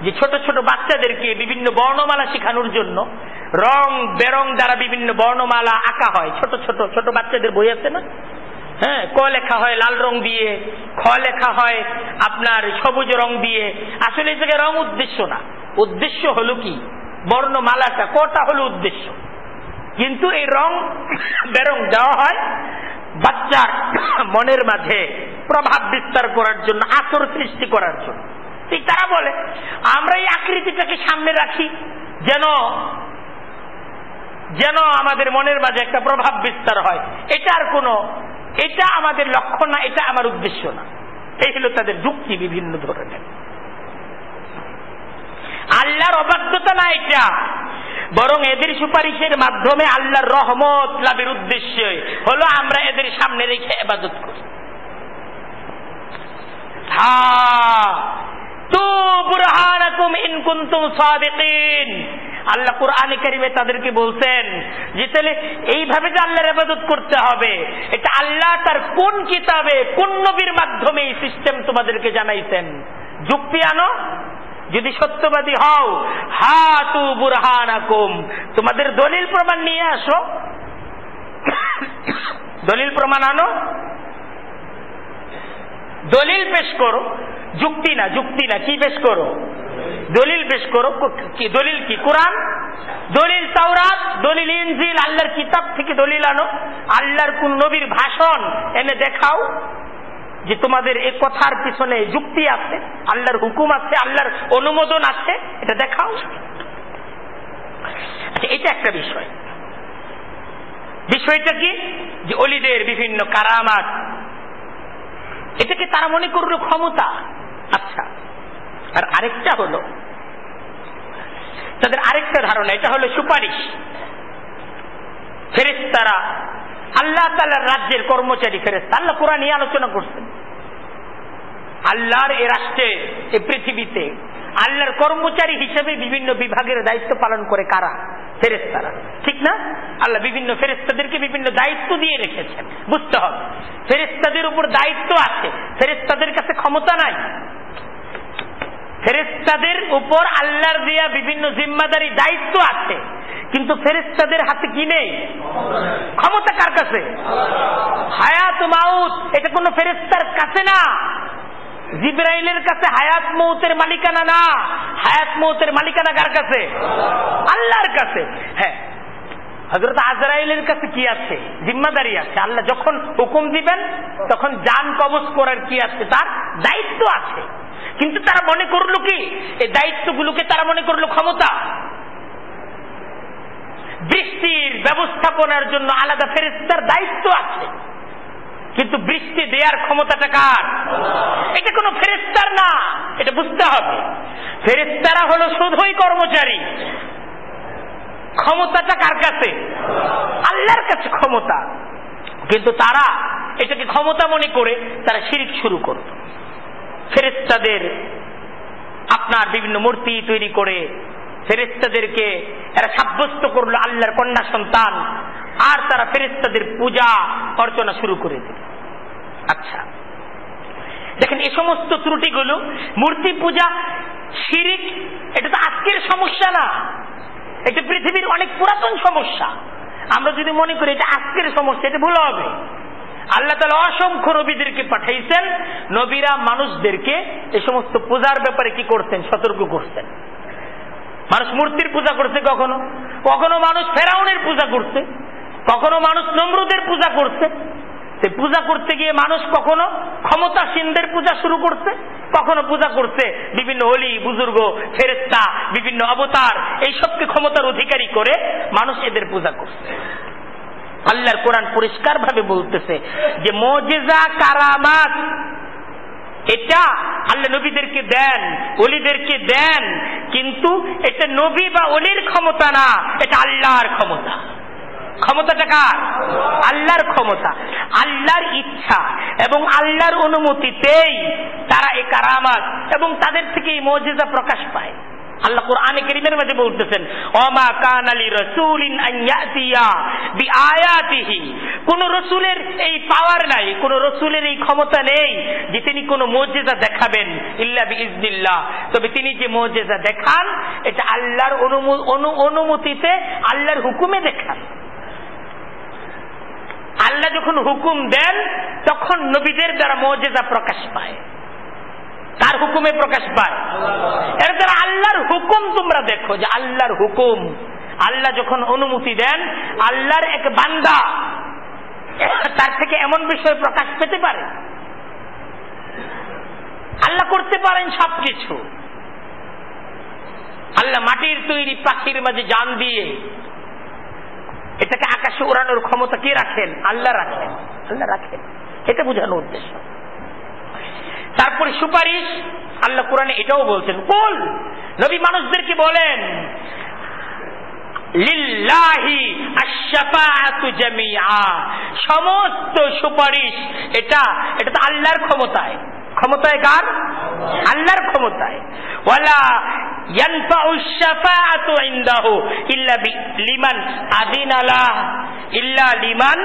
যে ছোট ছোট বাচ্চাদেরকে বিভিন্ন বর্ণমালা শেখানোর জন্য রং, বেরং দ্বারা বিভিন্ন বর্ণমালা আঁকা হয়। ছোট ছোট ছোট বাচ্চাদের বই আছে না? হ্যাঁ ক লেখা হয় লাল রং দিয়ে, খ লেখা হয় আপনার সবুজ রং দিয়ে। আসলে এই জায়গায় রং উদ্দেশ্য না। উদ্দেশ্য হলো কি? বর্ণমালাটা, কটা হলো উদ্দেশ্য? কিন্তু এই রং, বেরং দেওয়া হয় বাচ্চার মনের মাঝে প্রভাব বিস্তার করার জন্য আসর সৃষ্টি করার জন্য। ঠিক তারা বলে, আমরা এই আকৃতিটাকে সামনে রাখি, যেন যেন আমাদের মনের মাঝে একটা প্রভাব বিস্তার হয়। এটার কোনো, এটা আমাদের লক্ষ্য না, এটা আমার উদ্দেশ্য না। এই হলো তাদের যুক্তি বিভিন্ন ধরনের আল্লাহর অবাধ্যতা না এটা বরং এদের সুপারিশের মাধ্যমে আল্লাহর রহমত লাভের উদ্দেশ্য হলো আমরা এদের সামনে রেখে এবাদত করি। আল্লাহ তাদেরকে বলছেন যে, তাহলে এইভাবে যে আল্লাহর আবাদত করতে হবে, এটা আল্লাহ তার কোন কিতাবে, কোন নবীর মাধ্যমে এই সিস্টেম তোমাদেরকে জানাইছেন? যুক্তি আনো। যদি সত্যবাদী হও হা তু বুরহান তোমাদের দলিল প্রমাণ নিয়ে আসো। দলিল প্রমাণ আনো। দলিল পেশ করো। যুক্তি না যুক্তি না, কি পেশ করো? দলিল পেশ করো। কি, দলিল কি? কোরআন? দলিল তাওরাত? দলিল ইনজিল? আল্লাহর কিতাব থেকে দলিল আনো। আল্লাহর কোন নবীর ভাষণ এনে দেখাও। যে তোমাদের এই কথার পিছনে যুক্তি আছে, আল্লাহর হুকুম আছে, আল্লাহর অনুমোদন আছে, এটা দেখাও। আচ্ছা এটা একটা বিষয়। বিষয়টা কি? যে অলিদের বিভিন্ন কারামাত। এটাকে তারা মনে করল ক্ষমতা। আচ্ছা আর আরেকটা হলো, তাদের আরেকটা ধারণা, এটা হলো সুপারিশ। ফেরেস্তারা আল্লাহ তাল্লার রাজ্যের কর্মচারী ফেরেস্তা আল্লাহ কোরআন নিয়ে আলোচনা করছেন। আল্লাহর এ রাষ্ট্রে, এ পৃথিবীতে, আল্লাহর কর্মচারী হিসেবে বিভিন্ন বিভাগের দায়িত্ব পালন করে কারা? ফেরেস্তারা ঠিক না? আল্লাহ বিভিন্ন ফেরেস্তাদেরকে বিভিন্ন দায়িত্ব দিয়ে রেখেছেন। বুঝতে হবে। ফেরেস্তাদের উপর দায়িত্ব আছে। ফেরেস্তাদের কাছে ক্ষমতা নাই। ফেরেস্তাদের উপর আল্লাহর দেয়া বিভিন্ন জিম্মাদারি দায়িত্ব আছে। কিন্তু ফেরেস্তাদের হাতে কি নেই? ক্ষমতা কার কাছে? হায়াত মাউত। এটা কোনো ফেরেস্তার কাছে না। জিব্রাইলের কাছে হায়াত মৌতের মালিকানা না। হায়াত মৌতের মালিকানা কার কাছে? আল্লাহর কাছে। হ্যাঁ। হজরত আজরাইলের কাছে কি আছে? জিম্মাদারি আছে। আল্লাহ যখন হুকুম দিবেন, তখন যান কবচ করার কি আছে? তার দায়িত্ব আছে। কিন্তু তারা মনে করল কি? এই দায়িত্বগুলোকে তারা মনে করল ক্ষমতা। বৃষ্টির ব্যবস্থাপনার জন্য আলাদা ফেরেস্তার দায়িত্ব আছে। কিন্তু বৃষ্টি দেওয়ার ক্ষমতাটা কার? এটা কোনো ফেরেস্তার না, এটা বুঝতে হবে। ফেরেস্তারা হলো শুধুই কর্মচারী। ক্ষমতাটা কার কাছে? আল্লাহর কাছে ক্ষমতা। কিন্তু তারা এটাকে ক্ষমতা মনে করে তারা শিরিক শুরু করত। ফেরেস্তাদের আপনার বিভিন্ন মূর্তি তৈরি করে ফেরেস্তাদেরকে এরা সাব্যস্ত করল আল্লাহর কন্যা সন্তান। আর তারা ফেরেস্তাদের পূজা অর্চনা শুরু করে দিল। আচ্ছা। দেখেন এই সমস্ত ত্রুটিগুলো, মূর্তি পূজা, শিরিক, এটা তো আজকের সমস্যা না। এটা পৃথিবীর অনেক পুরাতন সমস্যা। আমরা যদি মনে করি এটা আজকের সমস্যা, এটা ভুল হবে। আল্লাহ তালা অসংখ্য নবীদেরকে পাঠাইছেন। নবীরা মানুষদেরকে এ সমস্ত পূজার ব্যাপারে কি করতেন? সতর্ক করতেন। মানুষ মূর্তির পূজা করছে কখনো? কখনো মানুষ ফেরাউনের পূজা করছে। কখনো মানুষ নমরুদের পূজা করছে? সে পূজা করতে গিয়ে মানুষ কখনো ক্ষমতাসীনদের পূজা শুরু করছে? কখনো পূজা করছে বিভিন্ন অলি, বুজুর্গ ফেরেস্তা বিভিন্ন অবতার, এইসবকে ক্ষমতার অধিকারী করে মানুষ এদের পূজা করছে। আল্লাহর কোরআন পরিষ্কার ভাবে বলতেছে যে, মজেজা কারামাত। এটা আল্লাহ নবীদেরকে দেন, অলিদেরকে দেন, কিন্তু এটা নবী বা অলির ক্ষমতা না, এটা আল্লাহর ক্ষমতা। ক্ষমতাটা কার? আল্লাহর ক্ষমতা, আল্লাহর ইচ্ছা এবং আল্লাহর অনুমতিতেই তারা এই কারামাত এবং তাদের থেকে এই প্রকাশ পায়। আল্লাহ কোরআনে করিমের মধ্যে বলতেছেন অমা কান আলী আয়াতিহি কোন রসুলের এই পাওয়ার নাই, কোন রসুলের এই ক্ষমতা নেই যে তিনি কোন মজেজা দেখাবেন ইল্লা ইজনিল্লাহ তবে তিনি যে মজেজা দেখান, এটা আল্লাহর অনুমতিতে আল্লাহর হুকুমে দেখান। আল্লাহ যখন হুকুম দেন, তখন নবীদের দ্বারা মজেজা প্রকাশ পায়। তার হুকুমে প্রকাশ পায়? এর দ্বারা আল্লাহর হুকুম তোমরা দেখো যে আল্লাহর হুকুম। আল্লাহ যখন অনুমতি দেন, আল্লাহর এক বান্দা তার থেকে এমন বিষয় প্রকাশ পেতে পারে। আল্লাহ করতে পারেন সবকিছু। আল্লাহ মাটির তৈরি পাখির মাঝে জান দিয়ে এটাকে আকাশে উড়ানোর ক্ষমতা কে রাখেন? আল্লাহ রাখেন। আল্লাহ রাখেন। এটা বোঝানোর উদ্দেশ্য। তারপরে সুপারিশ, আল্লাহ কোরআনে এটাও বলছেন বল নবী মানুষদেরকে বলেন সমস্ত সুপারিশ, এটা এটা তো আল্লাহর ক্ষমতায়। ক্ষমতায় কার? আল্লাহর ক্ষমতায়। আদিন আলাহ লিমান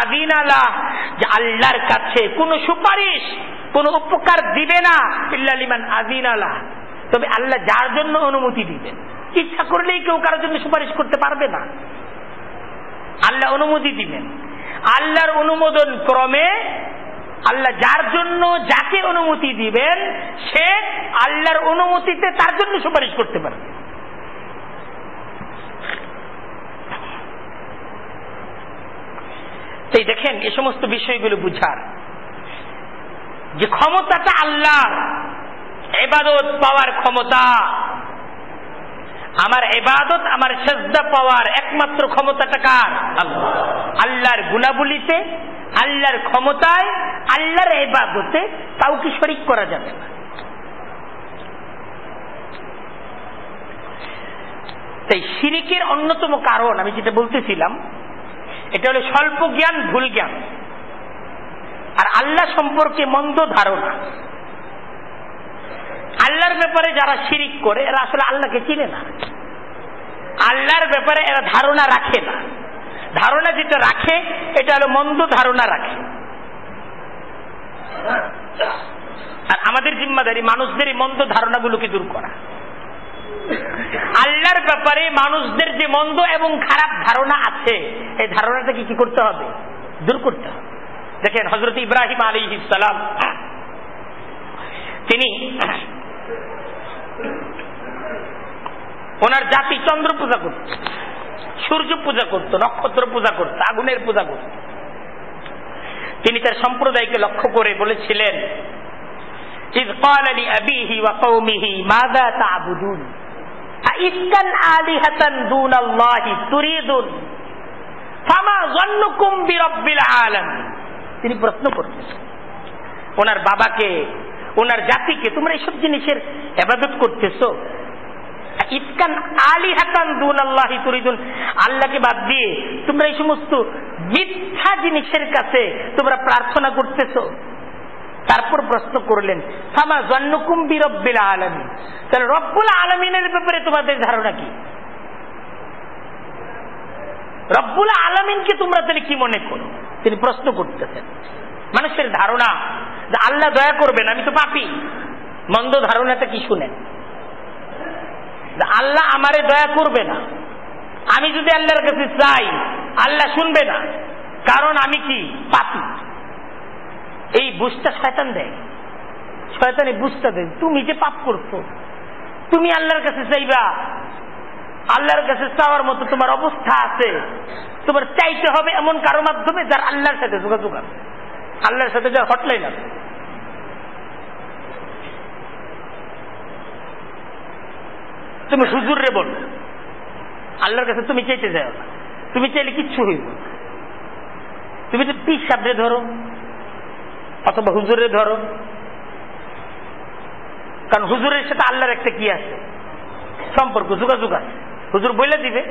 আদিন আলাহ আল্লাহর কাছে কোন সুপারিশ, কোন উপকার দিবে না, ইল্লা লিমান আদিন আলাহ তবে আল্লাহ যার জন্য অনুমতি দিবেন, ইচ্ছা করলেই কেউ কারোর জন্য সুপারিশ করতে পারবে না। আল্লাহ অনুমতি দিবেন। আল্লাহর অনুমোদন ক্রমে আল্লাহ যার জন্য যাকে অনুমতি দিবেন, সে আল্লাহর অনুমতিতে তার জন্য সুপারিশ করতে পারবে তাই দেখেন, এ সমস্ত বিষয়গুলো বুঝার। যে ক্ষমতাটা আল্লাহর, এবাদত পাওয়ার ক্ষমতা, আমার এবাদত, আমার সেজদা পাওয়ার একমাত্র ক্ষমতাটা কার? আল্লাহর গুণাবলিতে আল্লাহর ক্ষমতায়, আল্লাহর এবাদতে কাউকে শরিক করা যাবে না। তাই সিরিকের অন্যতম কারণ, আমি যেটা বলতেছিলাম, এটা হলো স্বল্প জ্ঞান, ভুল জ্ঞান। আর আল্লাহ সম্পর্কে মন্দ ধারণা। আল্লাহর ব্যাপারে যারা শিরিক করে, এরা আসলে আল্লাহকে চিনে না। আল্লাহর ব্যাপারে এরা ধারণা রাখে না। ধারণা যেটা রাখে, এটা হলো মন্দ ধারণা রাখে। আর আমাদের জিম্মাদারি মানুষদের এই মন্দ ধারণাগুলোকে দূর করা। আল্লাহর ব্যাপারে মানুষদের যে মন্দ এবং খারাপ ধারণা আছে, এই ধারণাটাকে কি করতে হবে? দূর করতে হবে। দেখেন হজরত ইব্রাহিম আলী ইসালাম তিনি ওনার জাতি চন্দ্র পূজা করত সূর্য পূজা করত, নক্ষত্র পূজা করত, আগুনের পূজা করত। তিনি তার সম্প্রদায়কে লক্ষ্য করে বলেছিলেন তিনি প্রশ্ন করতেছেন, ওনার বাবাকে, ওনার জাতিকে তোমরা এইসব জিনিসের আবাদত করতেছ? ইফকান আলী হাকান দুন আল্লাহ আল্লাহকে বাদ দিয়ে তোমরা এই সমস্ত মিথ্যা জিনিসের কাছে তোমরা প্রার্থনা তারপর প্রশ্ন করলেন, ফামা জন্নকুম আলমী তাহলে রব্বুল আলমিনের ব্যাপারে তোমাদের ধারণা কি? রব্বুল আলমিনকে তোমরা তাহলে কি মনে করো? তিনি প্রশ্ন করতেছেন। মানুষের ধারণা যে আল্লাহ দয়া করবেন, আমি তো পাপি। মন্দ ধারণাটা কি শুনেন? আল্লাহ আমারে দয়া করবে না। আমি যদি আল্লাহর কাছে চাই, আল্লাহ শুনবে না। কারণ আমি কি? পাপি। এই বুঝটা শয়তান দেয়। শয়তান এই বুঝটা দেয়, তুমি যে পাপ করছ, তুমি আল্লাহর কাছে চাইবা। আল্লাহর কাছে চাওয়ার মতো তোমার অবস্থা আছে। তোমার চাইতে হবে এমন কারও মাধ্যমে যার আল্লাহর সাথে যোগাযোগ আছে। আল্লাহর সাথে যার হটলাইন আছে। তুমি হুজুর রে বল। আল্লাহর কাছে তুমি চাইতে যাও না। তুমি চাইলে কিচ্ছু হইব তুমি তো পিস সাবরে ধরো, অথবা হুজুরে ধরো। কারণ হুজুরের সাথে আল্লাহর একটা কি আছে? সম্পর্ক, যোগাযোগ আছে। হুজুর বলে দিবে,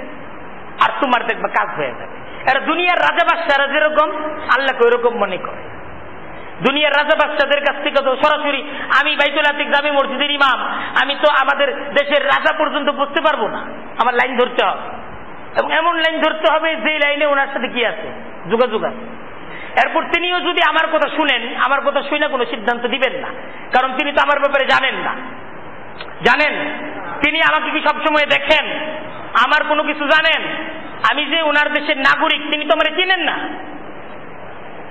আর তোমার দেখবে কাজ হয়ে যাবে। এরা দুনিয়ার রাজা বাদশারা যেরকম, আল্লাহকে ওইরকম মনে করে। দুনিয়ার রাজা বাচ্চাদের কাছ থেকে তো সরাসরি আমি বাইতুল আতিক জামি মসজিদের ইমাম। আমি তো আমাদের দেশের রাজা পর্যন্ত বুঝতে পারব না। আমার লাইন ধরতে হবে। এবং এমন লাইন ধরতে হবে যে লাইনে ওনার সাথে কি আছে? যোগাযোগ আছে। এরপর তিনিও যদি আমার কথা শুনেন, আমার কথা শুনে কোনো সিদ্ধান্ত দিবেন না। কারণ তিনি তো আমার ব্যাপারে জানেন না। জানেন? তিনি আমাকে কি সবসময় দেখেন? আমার কোনো কিছু জানেন? আমি যে ওনার দেশের নাগরিক, তিনি তো আমার চিনেন না।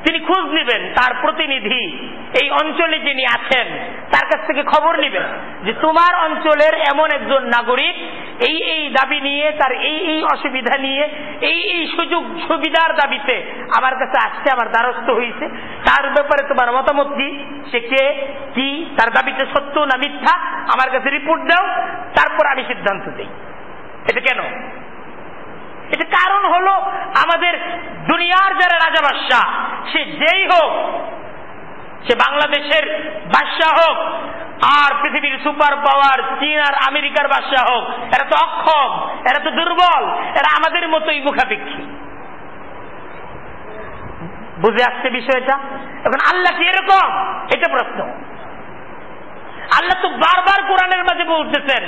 তিনি খোঁজ নেবেন তার প্রতিনিধি এই অঞ্চলে যিনি আছেন, তার কাছ থেকে খবর নেবেন যে তোমার অঞ্চলের এমন একজন নাগরিক এই এই দাবি নিয়ে, তার এই এই অসুবিধা নিয়ে, এই এই সুযোগ সুবিধার দাবিতে আমার কাছে আসছে, আমার দ্বারস্থ হয়েছে তার ব্যাপারে তোমার মতামত কি? সে কে? কি? তার দাবিতে সত্য না মিথ্যা? আমার কাছে রিপোর্ট দাও, তারপর আমি সিদ্ধান্ত দিই। এটা কেন? এটা কারণ হলো আমাদের দুনিয়ার যারা রাজা বাদশাহ, সে যেই হোক, সে বাংলাদেশের বাদশাহ হোক, আর পৃথিবীর সুপার পাওয়ার চীন আর আমেরিকার বাদশাহ হোক, এরা তো অক্ষম, এরা তো দুর্বল, এরা আমাদের মতোই মুখাপেক্ষী। বুঝে আসছে বিষয়টা? এখন আল্লাহ কি এরকম? এটা প্রশ্ন। আল্লাহ তো বারবার কোরআনের মাঝে বলতেছেন,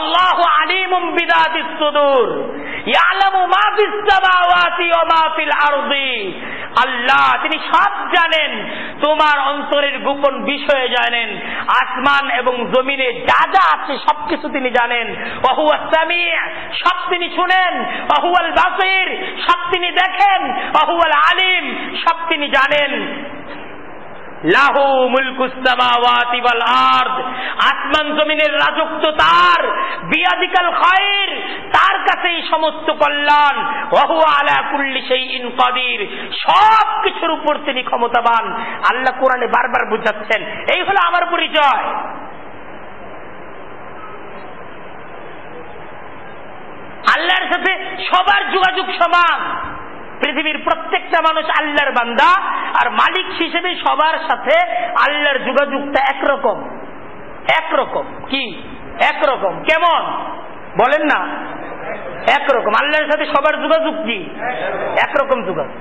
আল্লাহ আলিমুম বিদাতিস সুদূর, ইয়ালামু মা ফিস সামাওয়াতি ওয়া মা ফিল আরদি। আল্লাহ, তিনি সব জানেন, তোমার অন্তরের গোপন বিষয়ে জানেন, আসমান এবং জমিনে যা যা আছে সবকিছু তিনি জানেন। ওহুয়া সামি সব তিনি শুনেন। অহুয়াল বাসির, সব তিনি দেখেন। অহুয়াল আলিম, সব তিনি জানেন। লাহু আরদ। আসমান জমিনের রাজত্ব তার, বিয়াদিকাল তার সমস্ত কল্যাণ। আলা কুল্লি সব কিছুর উপর তিনি ক্ষমতাবান। আল্লাহ কোরআনে বারবার বুঝাচ্ছেন, এই হলো আমার পরিচয়। আল্লাহর সাথে সবার যোগাযোগ সমান। পৃথিবীর প্রত্যেকটা মানুষ আল্লাহর বান্দা, আর মালিক হিসেবে সবার সাথে আল্লাহর যোগাযোগটা একরকম। একরকম। কি? একরকম। কেমন? বলেন না। একরকম। আল্লাহর সাথে সবার যোগাযোগ কি? একরকম যোগাযোগ।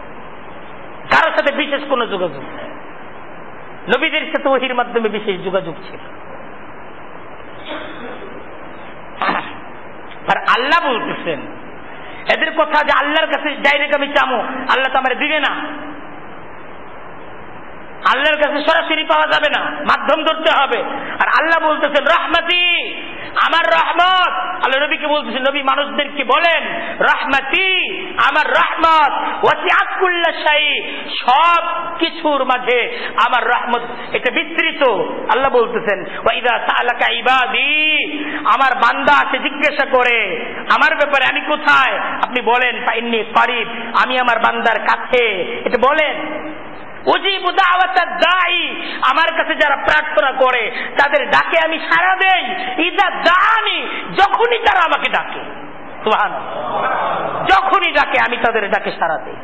কারোর সাথে বিশেষ কোন যোগাযোগ নবীদের সাথে ওহির মাধ্যমে বিশেষ যোগাযোগ ছিল। আর আল্লাহ বলতেছেন এদের কথা যে আল্লাহর কাছে ডাইরেক্ট আমি চামো আল্লাহ তো আমার দিবে না। আল্লাহর কাছে সরাসরি পাওয়া যাবে না। মাধ্যম ধরতে হবে। আর আল্লাহ বলতেছেন, রহমাতি, আমার রহমত। আল্লাহ নবীকে বলতেছেন, নবী মানুষদেরকে বলেন? রহমাতি, আমার রহমত। ওয়াসিআতুল্লাহ শাহী সব কিছুর মাঝে আমার রহমত এটা বিস্তৃত। আল্লাহ বলতেছেন, ওয়াইদা সালাকা ইবাদি। আমার বান্দা আছে, জিজ্ঞাসা করে, আমার ব্যাপারে আমি কোথায়? আপনি বলেন পাইনি করিব, আমি আমার বান্দার কাছে। এটা বলেন। আমার কাছে যারা প্রার্থনা করে, তাদের ডাকে আমি সারা দেই। ইদা দানি, যখনই তারা আমাকে ডাকে। যখনই ডাকে, আমি তাদের ডাকে সারা দেই।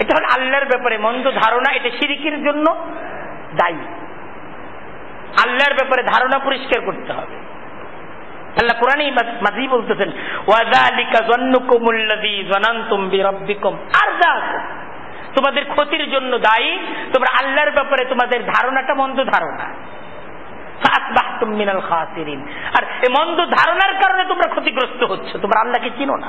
এটা হল আল্লাহর ব্যাপারে মন্দ ধারণা, এটা সিরিকের জন্য দায়ী। আল্লাহর ব্যাপারে ধারণা পরিষ্কার করতে হবে। আল্লাহ কোরআনই মাঝি বলতেছেন ওয়াজালিকা জন্নুকুমুল্লাযী জানানতুম বিরাব্বিকুম আরদাকুম তোমাদের ক্ষতির জন্য দায়ী, তোমরা আল্লাহর ব্যাপারে তোমাদের ধারণাটা মন্দ ধারণা। আর মন্দ ধারণার কারণে তোমরা ক্ষতিগ্রস্ত হচ্ছ, তোমরা আল্লাহকে চিনো না।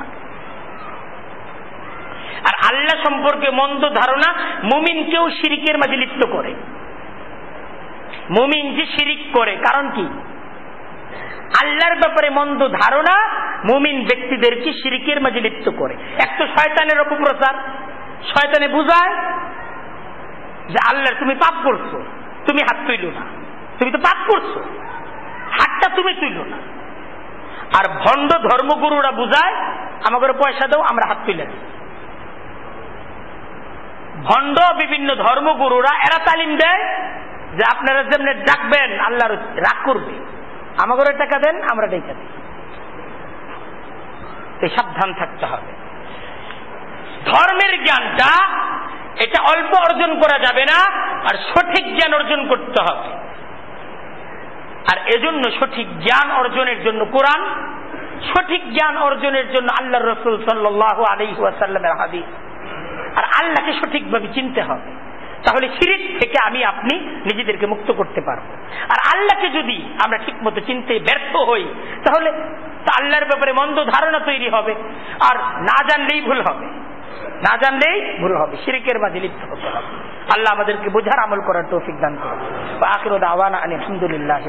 আর আল্লাহ সম্পর্কে মন্দ ধারণা মুমিনকেও শিরিকের মাঝে লিপ্ত করে। মুমিন যে শিরিক করে, কারণ কি? আল্লাহর ব্যাপারে মন্দ ধারণা মুমিন ব্যক্তিদেরকে শিরিকের মাঝে লিপ্ত করে। এক তো শয়তানের অপপ্রচার। শয়তানে বুঝায় যে আল্লাহ তুমি পাপ করছ, তুমি হাত তুইল না। তুমি তো পাপ করছ, হাতটা তুমি তুইল না। আর ভণ্ড ধর্মগুরুরা বুঝায় আমাদের পয়সা দাও, আমরা হাত তুলে দিই। ভণ্ড বিভিন্ন ধর্মগুরুরা, এরা তালিম দেয় যে আপনারা যেমনি ডাকবেন, আল্লাহর রাগ করবে। আমাদের টাকা দেন, আমরা ডেকে দিই। সাবধান থাকতে হবে। ধর্মের জ্ঞানটা এটা অল্প অর্জন করা যাবে না, আর সঠিক জ্ঞান অর্জন করতে হবে। আর এজন্য সঠিক জ্ঞান অর্জনের জন্য কোরআন, সঠিক জ্ঞান অর্জনের জন্য আল্লাহ রসুল সাল্লাহ আলহিহাসাল্লামের হাদিস। আর আল্লাহকে সঠিকভাবে চিনতে হবে। তাহলে সিরিজ থেকে আমি, আপনি নিজেদেরকে মুক্ত করতে পারব। আর আল্লাহকে যদি আমরা ঠিক মতো চিনতে ব্যর্থ হই, তাহলে আল্লাহর ব্যাপারে মন্দ ধারণা তৈরি হবে, আর না জানলেই ভুল হবে। না জানলেই ভুল হবে, শিরিকের মাঝে লিপ্ত হতে হবে আল্লাহ আমাদেরকে বোঝার আমল করার তৌফিক দান করবে আখির দাওয়ানা আলহামদুলিল্লাহ